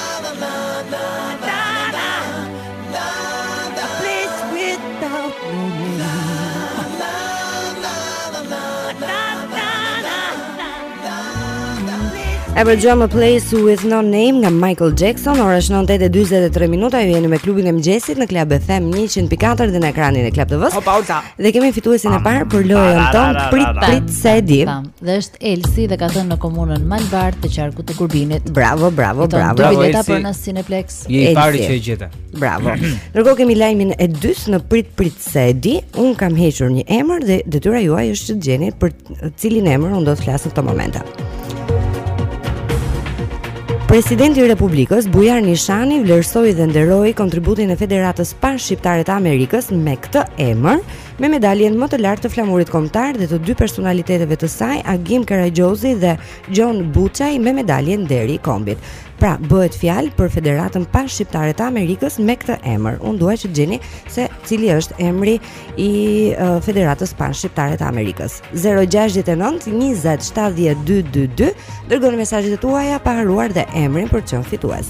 E dëgjuam A Place With No Name nga Michael Jackson Ora është 9.43 minuta Ju jeni me klubin e mëngjesit në Club FM 100.4 dhe në ekranin e Club TV-së Dhe kemi fituesin e parë për lojën tonë Prit Prit se e di Dhe është Elsi dhe ka thënë në komunën Malbardh të qarkut të Kurbinit. Bravo, bravo, bravo. Dy bileta për në Cineplex. Je i pari që e gjete. Bravo. Ndërkohë kemi lajmin e dytë në prit prit se e di, unë kam hequr një emër dhe detyra juaj është të gjeni për cilin emër unë do të flas në këtë moment. Presidenti i Republikës Bujar Nishani vlerësoi dhe nderoi kontributin e Federatës Panshqiptare të Amerikës me këtë emër me medaljen më të lartë të flamurit kombëtar dhe të dy personaliteteve të saj, Agim Karagjozi dhe Gjon Buçaj me medaljen Nderi i Kombit. Pra, bëhet fjalë për Federatën Panshqiptare të Amerikës me këtë emër. Unë dua që të gjeni se cili është emri i uh, Federatës Panshqiptare të Amerikës. 069 20 70 222 dërgoni mesazhet tuaja pa harruar dhe emrin për të qenë fitues.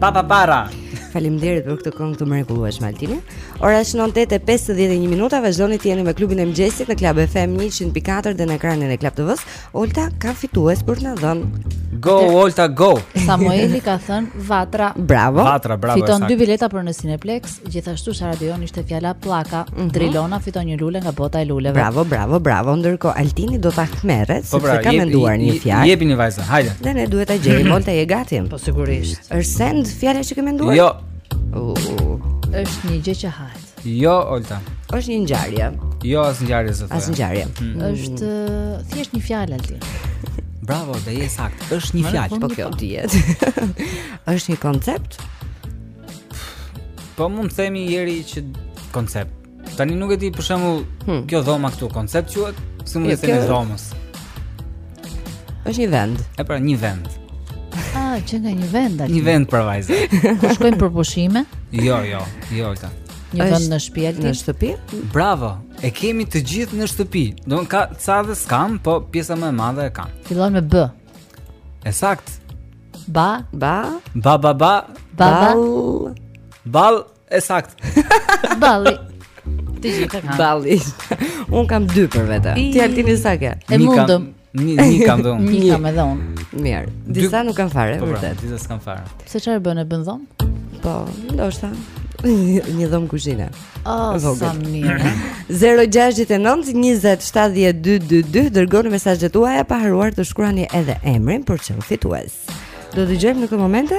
Papa para. Faleminderit për këtë këngë të mrekullueshme Altini. Ora shënon 8:51 minuta, vazhdoni të jeni me klubin e mëngjesit në Club FM 100.4 dhe në ekranin e Club TV-së. Olta ka fitues për të na dhënë. Go Olta go. Samueli ka thënë Vatra. Bravo. Vatra, bravo. Fiton dy bileta për në Cineplex, gjithashtu sharada jonë ishte fjala pllaka. Mm -hmm. Drilona fiton një lule nga bota e luleve. Bravo, bravo, bravo. Ndërkohë Altini do të hakmerret po, sepse pra, ka menduar një fjalë. Jepini vajza. Hajde. Dhe ne duhet ta gjejmë Olta je gati. Po sigurisht. Është send fjala që ke menduar? Jo. Uh, është një gjë që hahet. Jo, Olta. Është një ngjarje. Jo, as ngjarje zot. As ngjarje. Mm. Mm. Është thjesht një fjalë Altin. Bravo, dhe je e saktë. Është një fjalë, po kjo dihet. Është një koncept? Po mund të themi deri që koncept. Tani nuk e di për shembull, hmm. kjo dhoma këtu koncept quhet? Si mund të themi dhomës? Është një vend. E pra një vend. Ah, që nga një vend aty. Një vend për vajzë. Ku shkojnë për pushime? Jo, jo, jo Olta. Një vend në shtëpi aty. Në shtëpi? Bravo. E kemi të gjithë në shtëpi. Po ka ca dhe s'kanë, po pjesa më e madhe e kanë. Fillon me B. E saktë. Ba, ba, ba ba ba, ba ba. Ball. E saktë. Balli. Të gjithë kanë. Balli. Unë kam dy për vete. Ti Altin sa ke? E mundëm. Një një kam dhe unë. Një kam edhe unë. Mirë. Disa nuk kanë fare, po, pra, vërtet. Disa s'kanë fare. Se çfarë bën e bën dhomë? Po, ndoshta. Një dhomë kuzhine. Oh, sa mirë. 069 20 70 222 dërgoni mesazhet tuaja pa harruar të shkruani edhe emrin por çfarë fituesi do të dëgjojmë në këto momente?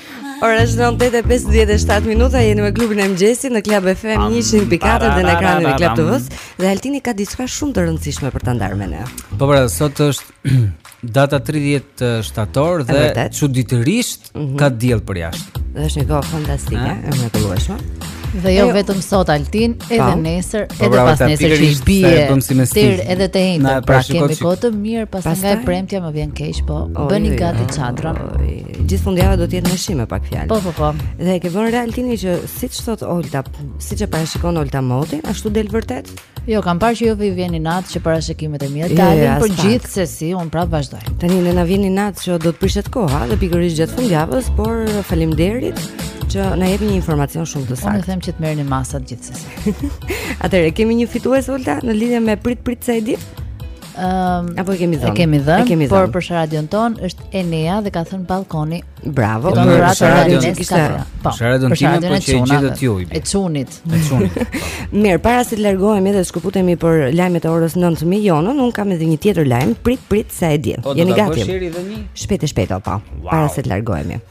Ora është 9:57 minuta, jeni me klubin e mëngjesit në Club FM 104 dhe në ekranin e Club TV-së dhe Altini ka diçka shumë të rëndësishme për ta ndarë me ne. Po pra, sot është data 30 shtator dhe çuditërisht mm -hmm. ka diell përjashta. Dhe është një kohë fantastike, ah. e mrekullueshme. Dhe jo vetëm sot Altin, edhe nesër, po, edhe pasnesër që i bie të mërkurën edhe të enjten. Pra, pra kemi kohë të mirë pastaj nga e premtja më vjen keq, po bëni gati çadrën. Gjithë fundjava do të jetë me shi me pak fjalë. Po po po. Dhe e ke vënë re Altin që siç thotë Olta, siç e parashikon Olta motin, ashtu del vërtet? Jo, kam parë që juve ju vjen inat që parashikimet e mia jo, dalin jo, por gjithsesi unë prapë vazhdoj. Tani ne na vjen inat që do të prishet koha dhe pikërisht gjatë fundjavës, por faleminderit që na jep një informacion shumë të saktë. Unë them që të merrni masat gjithsesi. Atëherë kemi një fitues Olta në lidhje me prit prit se e di. Um, Apo e kemi dhënë. E kemi dhënë, por për radion tonë është Enea dhe ka thënë ballkoni. Bravo. Do të rrasë radion që kishte. Po. Për radion tim po që e gjithë ti uji. E çunit. E çunit. Mirë, para se të largohemi dhe të shkëputemi për lajmet e orës 9 mijë e njënë, unë kam edhe një tjetër lajm, prit prit se e di. Po, Jeni gati? Po, do të bësh edhe një. Shpejt e shpejt apo. Para se të largohemi.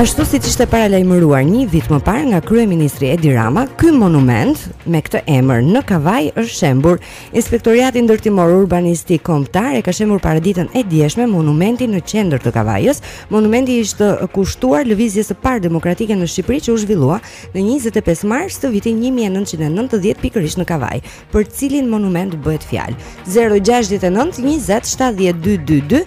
Ashtu siç ishte paralajmëruar një vit më parë nga kryeministri Edi Rama, ky monument me këtë emër në Kavajë është shembur. Inspektoriati Ndërtimor Urbanistik Kombëtar e ka shembur paraditën e djeshme monumentin në qendër të Kavajës. Monumenti ishte kushtuar lëvizjes së parë demokratike në Shqipëri që u zhvillua në 25 mars të vitit 1990 pikërisht në Kavajë. Për cilin monument bëhet fjalë? 069 20 70 222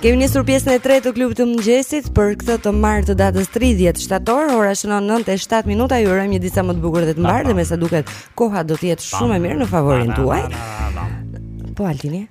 Kemi nisur pjesën e tretë të klubit të mëngjesit për këtë të martë të datës 30 shtator, ora shënon 9:07 minuta. Ju urojmë një ditë sa më të bukur dhe të mbarë dhe me sa duket koha do të jetë shumë e mirë në favorin tuaj. Po Altini.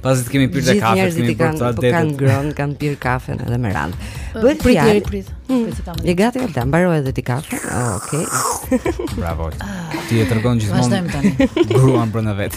Pasi të kemi pirë kafe, të kemi bërë atë ditë. Kanë ngrënë, kanë pirë kafe edhe me radhë. Bëhet prit deri prit. Hmm. Je gati Olta, mbaroj edhe ti kafe. Ah, okej. Bravo. Ah. Ti e tregon gjithmonë. Vazhdojmë tani. Ruan brenda vet.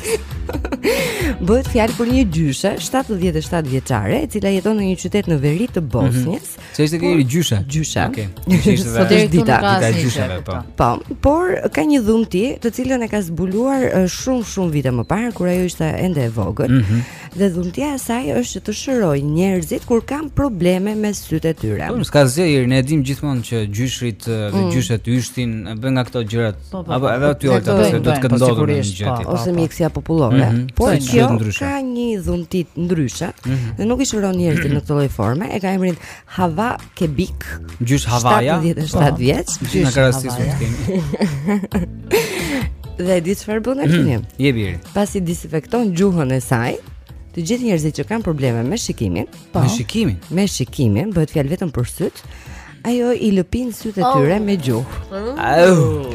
Bëhet fjalë për një gjyshe 77 vjeçare, e cila jeton në një qytet në veri të mhm. Bosnjës. Sërish kemi gjyshe. Gjyshe. Okej. Okay. Ishte sot është dita e gjysheve, po. Po, por ka një dhunti, të cilën e ka zbuluar shumë shumë vite më parë kur ajo ishte ende e vogël. Mm -hmm. Dhe dhuntia e saj është që të shërojë njerëzit kur kanë probleme me sytë e tyre. Po, s'ka zë, ne e dimë gjithmonë që gjyshrit dhe mm. gjyshet ç'është, bënin nga këto gjërat Po, po, apo po, edhe aty Olta se do të ketë ndodhur një gjë tjetër ose mjekësia popullore mm -hmm. por kjo ka një dhunti ndryshe mm -hmm. dhe nuk i shëron njerëzit në këtë lloj forme e ka emrin Hava Kebik gjysh Havaja 77 vjeç gjysh Havaja dhe di çfarë bën ai tani mhm. je biri pasi disinfekton gjuhën e saj Të gjithë njerëzit që kanë probleme me shikimin, po, me shikimin, me shikimin, bëhet fjalë vetëm për sytë, Ajo i lëpin sytë e oh. tyre me gjuhë. Oh.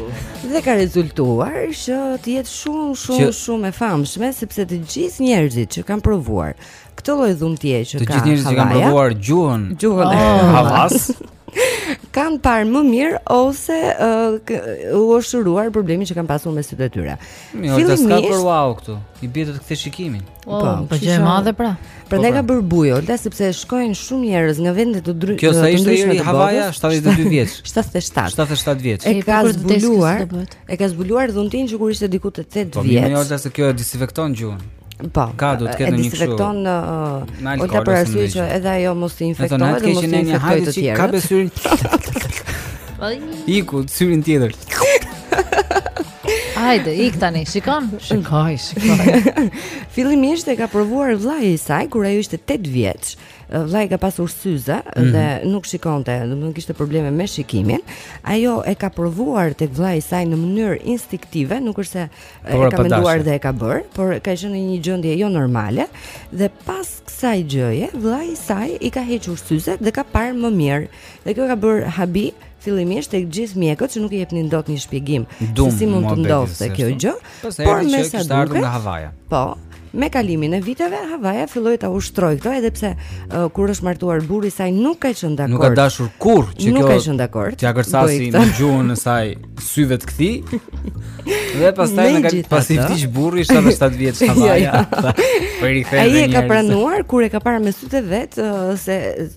Dhe ka rezultuar që të jetë shumë shumë që... shumë e famshme sepse të gjithë njerëzit që kanë provuar këtë lloj dhuntie që ka. Të gjithë njerëzit që kanë provuar gjuhën. Gjuhën oh. e Havas. kanë parë më mirë ose uh, u është shëruar problemi që kanë pasur me sytë e tyre. Fillimisht ka për wow këtu. I bie të kthesh shikimin. Po, po, po gjë e madhe pra. Prandaj po, ka pra. bër bujë Olta sepse shkojnë shumë njerëz nga vende të ndryshme. Kjo sa ishte Havaja 72 vjeç. 77. 77 vjeç. E ka zbuluar. E ka zbuluar dhuntinë që kur ishte diku te 8 vjeç. Po mirë Olta se kjo e disinfekton gjuhën. Po. Ka do të ketë një kështu. E disinfekton uh, Olta për arsye që edhe ajo mos të infektohet dhe mos të infektojë të tjerë. Ka besyrin. Iku syrin tjetër. Hajde, ik tani, shikon? Shikoj, shikoj. Fillimisht e ka provuar vllai i saj kur ajo ishte 8 vjeç. Vllai ka pasur syze mm -hmm. dhe nuk shikonte, domethënë kishte probleme me shikimin. Ajo e ka provuar tek vllai i saj në mënyrë instinktive, nuk është se e ka menduar dhe e ka bër, por ka qenë në një gjendje jo normale dhe pas kësaj gjëje, vllai i saj i ka hequr syzet dhe ka parë më mirë. Dhe kjo ka bër habi fillimisht tek gjithë mjekët që nuk i jepnin dot një shpjegim se si mund të ndodhte kjo gjë. Por me sa duket nga Havaja. Po, me kalimin e viteve Havaja filloi ta ushtrojë këto edhe pse uh, kur është martuar burri i saj nuk ka qenë dakord. Nuk ka dashur kurr që nuk kjo. Nuk ka qenë dakord. T'i a kërcasi me gjuhën e saj syve të tij. Dhe pastaj në kalimin pasi i vdiq burri 77 vjeç Havaja. Ai e ka pranuar kur e ka parë me sytë e vet uh, se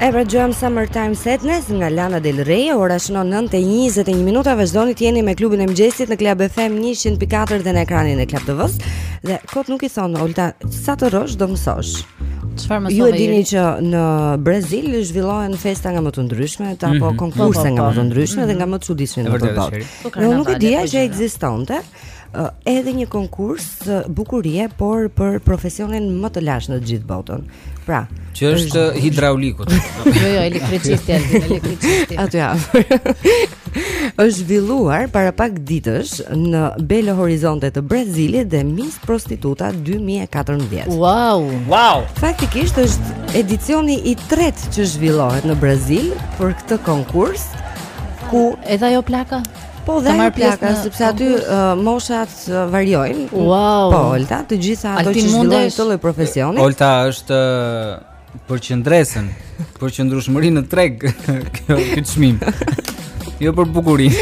E pra dëgjuam Summertime Sadness nga Lana Del Rey, ora shënon 9:21 minuta, vazhdoni të jeni me klubin e mëngjesit në Club FM 104 dhe në ekranin e Club TV-s. Dhe kot nuk i thonë Olta, sa të rrosh do mësosh. Çfarë mësove? Ju e dini që në Brazil zhvillohen festa nga më të ndryshme, apo mm -hmm. konkurse po, po, nga po. më të ndryshme mm -hmm. dhe nga mhm. më të çuditshme në botë. Unë nuk e dija që ekzistonte. uh, edhe një konkurs uh, bukurie, por për profesionin më të lashtë në gjithë botën. Pra, që është uh, hidraulikut. jo, jo, elektricisti, elektricisti. Aty afër. është zhvilluar para pak ditësh në Belo Horizonte të Brazilit dhe Miss Prostituta 2014. Wow! Wow! Faktikisht është edicioni i tretë që zhvillohet në Brazil për këtë konkurs ku edhe ajo plaka Po dhe ajo plaka në... sepse aty uh, moshat uh, variojnë. Wow. Po Olta, të gjitha ato që zhvillojnë këtë lloj profesioni. Olta është uh, për qëndresën, për qëndrueshmërinë në treg ky çmim. jo për bukurinë.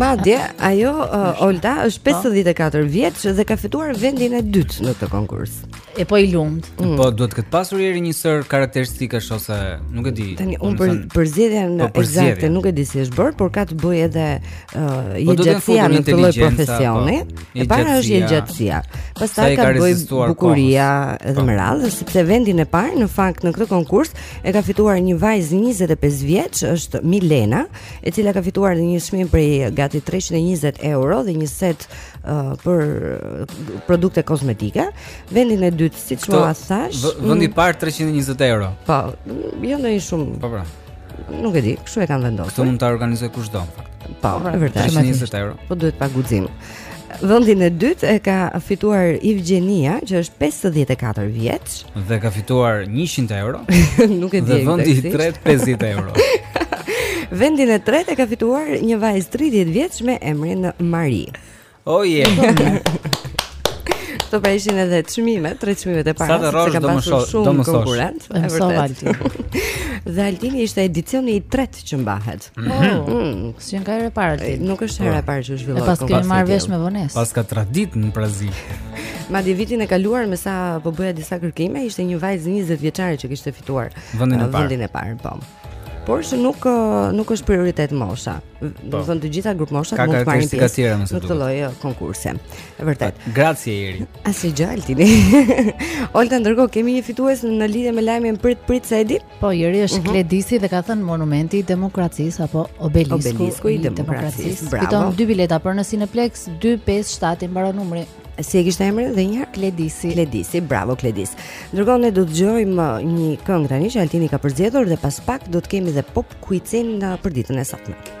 Madje ajo uh, Olta është 54 po. vjeç dhe ka fituar vendin e dytë në këtë konkurs. E po i lumtë. Mm. Po duhet të ketë pasur Jeri një sërë karakteristikash ose nuk e di. Tani unë për përzgjedhjen po, eksakte nuk e di si është bërë, por ka të bëjë edhe uh, po, jetëgjatësia në këtë lloj po. profesioni. Po, e para është jetëgjatësia. Pastaj ka të bëjë bukuria kohës. edhe me radhë, sepse vendin e parë në fakt në këtë konkurs e ka fituar një vajzë 25 vjeç, është Milena, e cila ka fituar një çmim prej gati 320 euro dhe një set për produkte kozmetike. Vendin e dytë, siç u thashë, vendi i mm. parë 320 euro. Po, jo ndonjë shumë. Po pra. Nuk e di, kështu e kanë vendosur. Kështu mund ta organizojë kushdo. Po, pra, vërtet. 320 euro. Po duhet pak guxim. Vendin e dytë e ka fituar Ivgjenia, që është 54 vjeç. dhe ka fituar 100 euro. Nuk e di. Dhe vendi i tretë 50 euro. Vendin e tretë e ka fituar një vajzë 30 vjeç me emrin Mari. Oh yeah. Këto pra ishin edhe çmimet, tre çmimet e para. Sepse kanë pasur shumë konkurrentë. E vërtetë. Dhe Altini ishte edicioni i tretë që mbahet. Mm-hmm. Kështu që nuk është hera e parë Altini. Nuk është hera e parë që zhvillohet. E paskemi marrë vesh me vonesë. Paska traditë në Brazil. Madje vitin e kaluar me sa po bëja disa kërkime, ishte një vajzë 20-vjeçare që kishte fituar vendin e parë. Vendin e parë, po. Por që nuk, nuk është prioritet mosha. Po. Domethënë të gjitha grupmoshat mund të marrin pjesë në këtë lloj konkursi. E vërtetë. Po, Grazie, Eri. Asgjë, Altini. Olta, ndërkohë kemi një fitues në lidhje me lajmin prit-prit se e di? Po, Eri është uh mhm. -huh. Kledisi dhe ka thënë monumenti i demokracisë apo obelisku, obelisku i demokracisë. Bravo. Fiton dy bileta për në Cineplex 257 i mbaron numri. Si e kishte emrin edhe njëherë? Kledisi. Kledisi, bravo Kledis. Ndërkohë ne do të dëgjojmë uh, një këngë tani që Altini ka përzgjedhur dhe pas pak do të kemi dhe pop quizin uh, për ditën e sotme.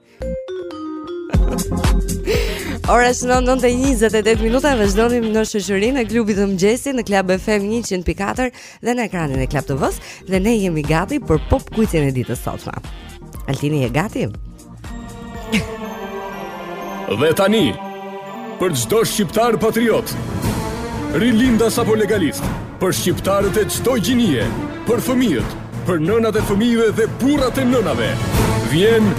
Ora shënon 9:28 minuta, vazhdojmë në shoqërinë e klubit të mëngjesit në Club FM 104 dhe në ekranin e Club TV-s dhe ne jemi gati për pop quizin e ditës së sotme. Altini je gati? Dhe tani Për çdo shqiptar patriot, rilindas apo legalist, për shqiptarët e çdo gjinie, për fëmijët, për nënat e fëmijëve dhe burrat e nënave, vjen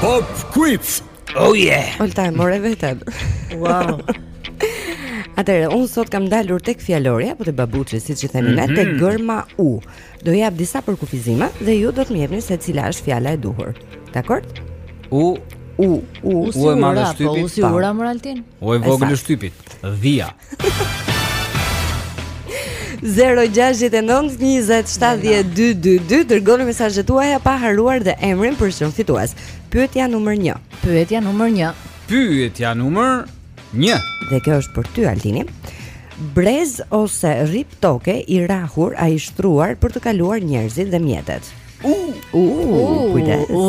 Pop Quiz. Oh yeah. Olta, e more veten. Wow. Atëherë, unë sot kam ndalur tek fjalori, po te babuçi, siç i themi ne, mm -hmm. tek gërma u. Do jap disa përkufizime dhe ju do të më jepni se cila është fjala e duhur. Dakor? U u u u U e madhe shtypi. Po, u si ura, mor Altin. U e vogël e shtypit. Dhia. 0692070222 dërgoni mesazhet tuaja pa harruar dhe emrin për t'ju shpallur fitues. Pyetja numër 1. Pyetja numër 1. Pyetja numër Një. Dhe kjo është për ty Altini. Brez ose rrip toke i rrahur a i shtruar për të kaluar njerëzit dhe mjetet. U, u, kujdes. U,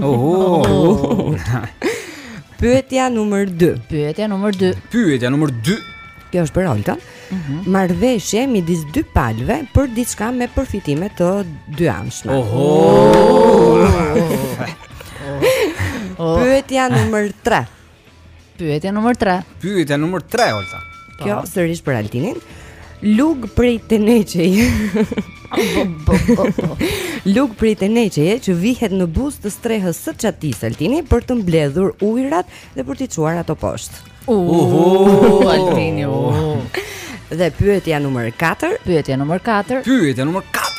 u. Pyetja numër 2. Pyetja numër 2. Pyetja numër 2. Kjo është për Oltën. Mm -hmm. Marrëveshje midis dy palëve për diçka me përfitime të dyanshme. Oho. Pyetja numër 3. Pyetja numër 3. Pyetja numër 3, Olta. Po. Kjo sërisht për Altinin. Lug prej teneqeje. Lug prej teneqeje që vihet në buzë të strehës së çatisë Altini për të mbledhur ujërat dhe për t'i çuar ato poshtë. Uhu, Altini. Dhe pyetja numër 4. Pyetja numër 4. Pyetja numër 4.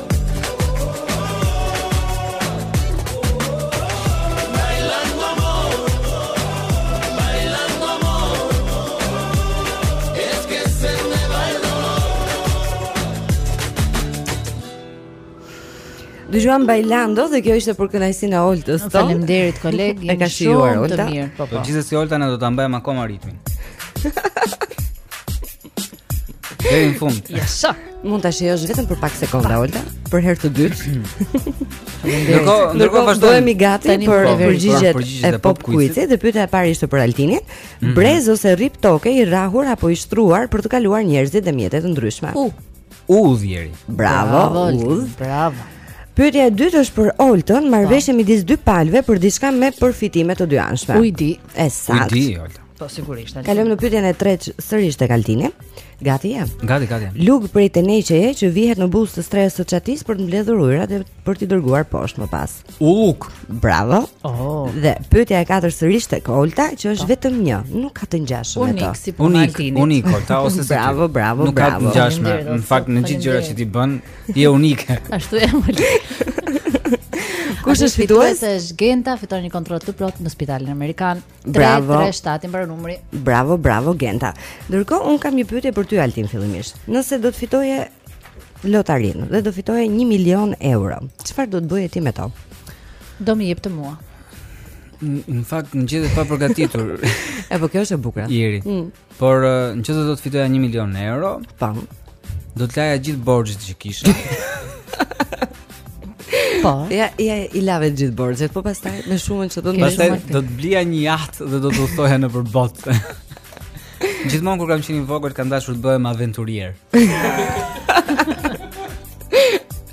Dëgjuam Bailando dhe kjo ishte për kënaqësinë e Oltës. Faleminderit koleg, e ka shijuar Olta. Po, po. Gjithsesi Olta ne do ta mbajmë akoma ritmin. Deri në fund. Ja sa. Mund ta shijosh vetëm për pak sekonda, Olta, për herë të dytë. Ndërkohë, ndërkohë vazhdojmë gati po, për përgjigjet e pop quizit dhe pyetja e parë ishte për Altinin. Mhm. Brez ose rip toke i rrahur apo i shtruar për të kaluar njerëzit dhe mjetet e ndryshme. U. Udhë Jeri. Bravo, udhë. Bravo. Pyetja e dytë është për Oltën, marrëveshje po. midis dy palëve për diçka me përfitime të dyanshme. Ujdi. E saktë. Ujdi, Olta. Po sigurisht. Kalojmë në pyetjen e tretë sërish tek Altini. Gati jam. Gati, gati jam. Lug prej teneqeje që vihet në buzë të strehës së çatisë për të mbledhur ujërat dhe për t'i dërguar poshtë më pas. Uluk. Bravo. Oh. Dhe pyetja e katërt sërish tek Olta, që është oh. vetëm një, nuk ka të ngjashëm me të. Unik, si unik, unik Olta ose si. Bravo, bravo, nuk bravo. Nuk ka të ngjashme. Në fakt në gjithë gjërat që ti bën, je unike. Ashtu jam. Kush është fitues? Është Genta, fiton një kontroll të plotë në Spitalin Amerikan. Bravo. 337 i mbaron numri. Bravo, bravo Genta. Ndërkohë unë kam një pyetje për ty Altin fillimisht. Nëse do të fitoje lotarinë dhe do fitoje 1 milion euro, çfarë do të bëje ti me to? Do më jepte mua. Në fakt më gjete papërgatitur. e po kjo është e bukura. Jeri. Mm. Por nëse do të fitoja 1 milion euro, tam. Do të laja gjithë borxhin që kisha. Po. Ja, ja i lave gjithë borxhet, po pastaj me shumën që do të Pastaj do të blija një jaht dhe do të udhtoja nëpër botë. Gjithmonë kur kam qenë i vogël kam dashur të bëhem aventurier.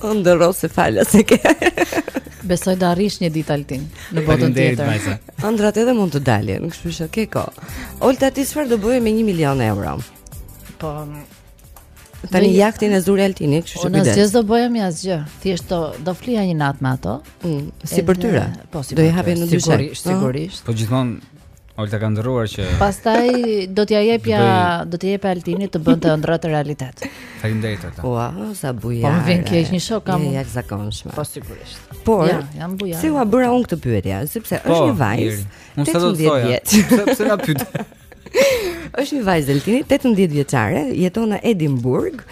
Ëndërro se falas e ke Besoj ta arrish një ditë Altin Në botën tjetër Ëndrrat edhe mund të dalin, kështu që ke kohë. Olta ti çfarë do bëje me 1 milion euro? Po tani jahtin e zuri Altini, kështu që bidet. Unë asgjë s'do bëja, asgjë. Thjesht do do flija një natë me ato. Mm, si për tyra. Po, si do i hapja në dyshek. Sigurisht, po. sigurisht. Po gjithmonë Olta ka ëndërruar që Pastaj do t'ia jepja, do t'i jepja Altinit të bënte ëndrrat realitet. Faleminderit Olta. Ua, sa bujare. Po më vjen keq një shok kam. E jashtëzakonshme. Po sigurisht. Por, ja, jam bujare. Se jua bëra unë këtë pyetje, sepse po, është një vajzë. Unë sa do të thoja. Pse pse na pyet? Është një vajzë Altin, 18 vjeçare, jeton në Edinburgh.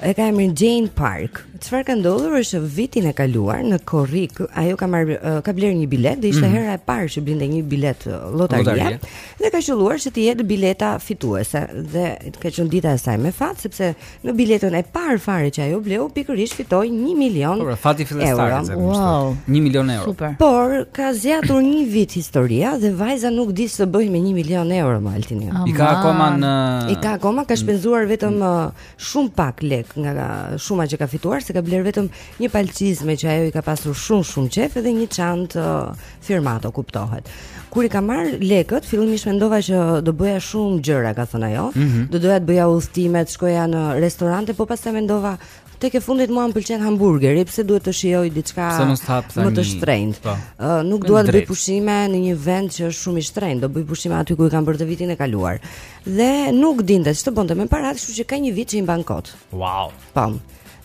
E ka emrin Jane Park. Çfarë ka ndodhur është vitin e kaluar në Korrik, ajo ka marrë ka blerë një biletë dhe ishte mm -hmm. hera e parë që blinte një biletë lotarie. dhe ka qëlluar që të jetë bileta fituese dhe ka qenë dita e saj me fat sepse në biletën e parë fare që ajo bleu pikërisht fitoi 1 milion euro. Fati i fillestarit. Wow, 1 milion euro. Super. Por ka zgjatur një vit historia dhe vajza nuk di ç'të bëj me 1 milion euro mo Altin. I ka akoma në I ka akoma ka shpenzuar vetëm mm. uh, shumë pak lek nga shuma që ka fituar se ka bler vetëm një palë çizme që ajo i ka pasur shumë shumë qef edhe një çantë uh, firmato kuptohet. Kur i ka marr lekët, fillimisht mendova që do bëja shumë gjëra, ka thënë ajo. Mm -hmm. Do doja të bëja udhëtime, të shkoja në restorante, po pastaj mendova tek e fundit mua më pëlqen hamburgeri, pse duhet të shijoj diçka më të shtrenjtë. Po. Ë nuk dua të bëj pushime në një vend që është shumë i shtrenjtë, do bëj pushime aty ku i kam bërë dhe vitin e kaluar. Dhe nuk dinte ç'të bënte me paratë, kështu që ka një vit që i mban kot. Wow. Po.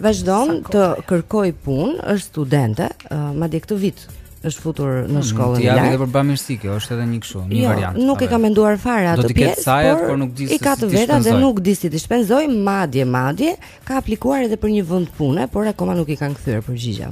Vazhdon të kërkoj punë, është studente, uh, madje këtë vit është futur në mhm, shkollën e lart. Ja, edhe për bamirësi kjo është edhe një kështu, një jo, variant. Jo, nuk e ka menduar fare atë pjesë, por, por nuk di, se i ka të veta dhe nuk di si t'i shpenzoj, madje madje ka aplikuar edhe për një vend pune, por akoma nuk i kanë kthyer përgjigje.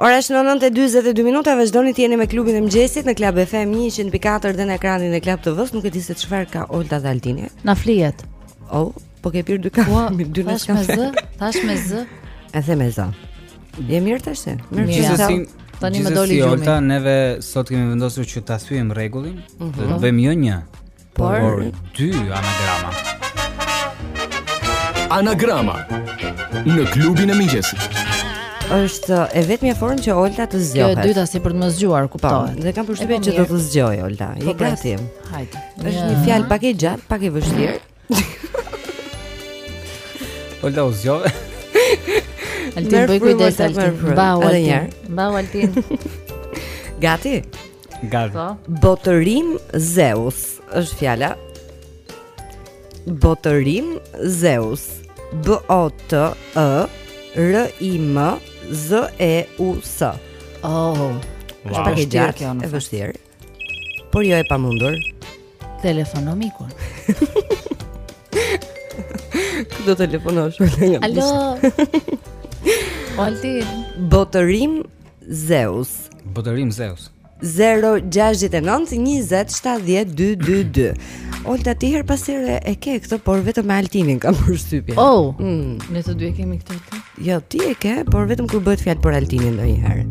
Ora është 9:42 minuta, vazhdoni të jeni me klubin e mëngjesit në Club FM 104 dhe në ekranin e Club TV-s, nuk e di se çfarë kanë Olta dhe Altini. Na flihet. Oh, po ke pirë dy kafe, dy kafe. Thashë me zë, thashë me zë. E the me zë. Je mirë tash? Mirë. Gjithsesi, tani më doli gjumi. Olta, neve sot kemi vendosur që ta thyejmë rregullin, mm -hmm. do të bëjmë jo një, Por, por dy anagrama. Anagrama në klubin e mëngjesit. Është e vetmja formë që Olta të zgjohet. Kjo e dyta si për të më zgjuar, po, kuptohet. Dhe kam përshtypjen që do të zgjohet Olta. Po, je gati. Hajde. Është një fjalë pak e gjatë, pak e vështirë. Olta u zgjove. Altin bëj kujdes Altin. Bau Altin. Bau Altin. Gati? Gati. Po. Botërim Zeus është fjala. Botërim Zeus. B O T E R I M Z E U S. Oh. Është pak e gjatë kjo, e vështirë. Por jo e pamundur. Telefono mikun. Ku do të telefonosh? Alo. Altin. Botërim Zeus. Botërim Zeus. 0-6-9-20-70-2-2-2 Olta ti herë pas here e ke këtë Por vetëm me Altinin kam përshtypje Oh, mm. ne të dy e kemi këtë të Jo, ti e ke, por vetëm kur bëhet fjalë për Altinin ndonjëherë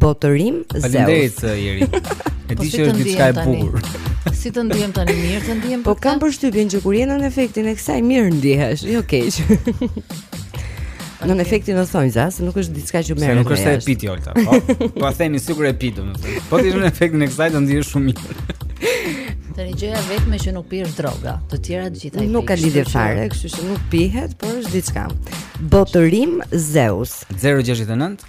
Botërim Zeus Faleminderit Jeri Epo di që është diçka e bukur Si të ndihem tani mirë të ndihem Po kam përshtypjen që kur je nën efektin e kësaj mirë ndihesh Jo keq Në efektin në thonjëza, se nuk është diçka që merr. Nuk është se e piti Olta, po. Po a themi sikur e piti, domethënë. Po ti në efektin e kësaj do ndihesh shumë mirë. Tani gjëja e vetme që nuk pish droga, të tjerat të gjitha i pish. Nuk ka lidhje fare, kështu që nuk pihet, por është diçka. Botërim Zeus 069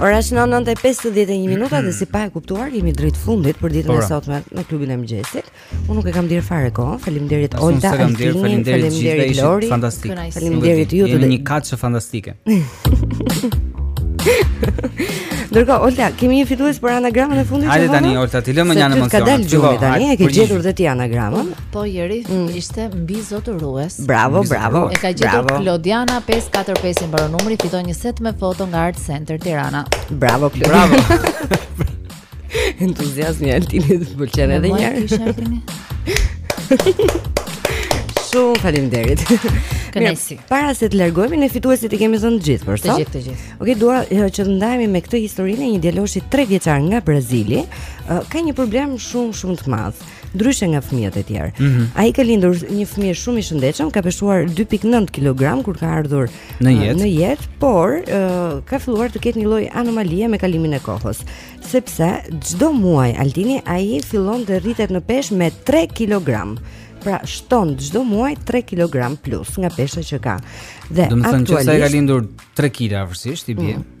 Ora është 9:51 minuta dhe si pa e kuptuar jemi drejt fundit për ditën e sotme në klubin e mëngjesit. Unë nuk e kam ndjerë fare kohën. Faleminderit Olta, faleminderit të gjithëve që ishit fantastik. Faleminderit ju të një kaçë fantastike. Ndërkohë Olta, kemi një fitues për anagramën e fundit. Hajde tani Olta, ti lëmë një anagram. Të ka dalë gjumi tani, e ke gjetur dhe ti anagramën. Po Eri, mm. ishte mbizotërues. Bravo, mbi bravo. E ka gjetur Klodiana 545 i mbaron numri, fiton një set me foto nga Art Center Tirana. Bravo Klodiana. Bravo. Entuziazmi i Altinit më pëlqen edhe një herë. Shumë faleminderit. Kënaqësi. Para se të largohemi ne fituesit i kemi zënë të gjithë për sot. Të gjithë, të gjithë. Okej, okay, dua, jo, që të ndajemi me këtë historinë e një djaloshi 3 vjeçar nga Brazili. Uh, ka një problem shumë shumë të madh. ndryshe nga fëmijët e tjerë. Mm -hmm. Ai ka lindur një fëmijë shumë i shëndetshëm, ka peshuar 2.9 kg kur ka ardhur në jetë, në jetë, por uh, ka filluar të ketë një lloj anomalie me kalimin e kohës, sepse çdo muaj Altini ai fillon dhe rritet në peshë me 3 kg pra shton çdo muaj 3 kg plus nga pesha që ka. Dhe aktualisht, do të thotë që sa ka lindur 3 kg afërsisht i bie. Mm.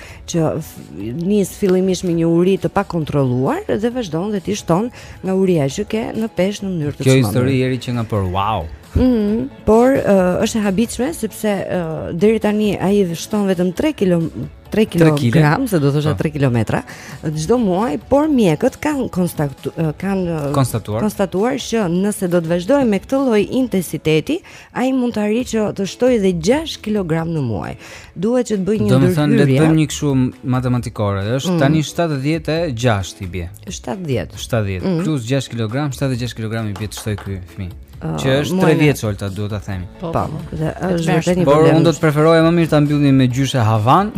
që nis fillimisht me një uri të pakontrolluar dhe vazhdon dhe ti shton nga uria që ke në peshë në mënyrë të çmendur. Kjo histori Eri që nga por wow. Mm -hmm, por uh, është e habitshme sepse uh, deri tani ai shton vetëm 3 kg 3 kg, se do thosha 3 po. km çdo muaj, por mjekët kanë konstatu, kanë konstatuar. konstatuar që nëse do të vazhdojë me këtë lloj intensiteti, Ai mund të arrijë që të shtojë edhe 6 kilogram në muaj. Duhet që të bëjë një ndërhyrje. Domethënë le të bëjmë një kështu matematikore, është mm. tani 76 i bie. 70. 70 mm. plus 6 kilogram, 76 kilogram i bie të shtojë ky fëmijë. Uh, që është 3 vjeç Olta duhet ta themi. Po, po. po. Dhe është vërtet një problem. Por unë do të preferoja më mirë ta mbyllni me gjyshe Havan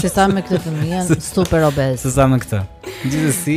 se sa me këtë fëmijën super obez. Se sa me këtë. Gjithsesi,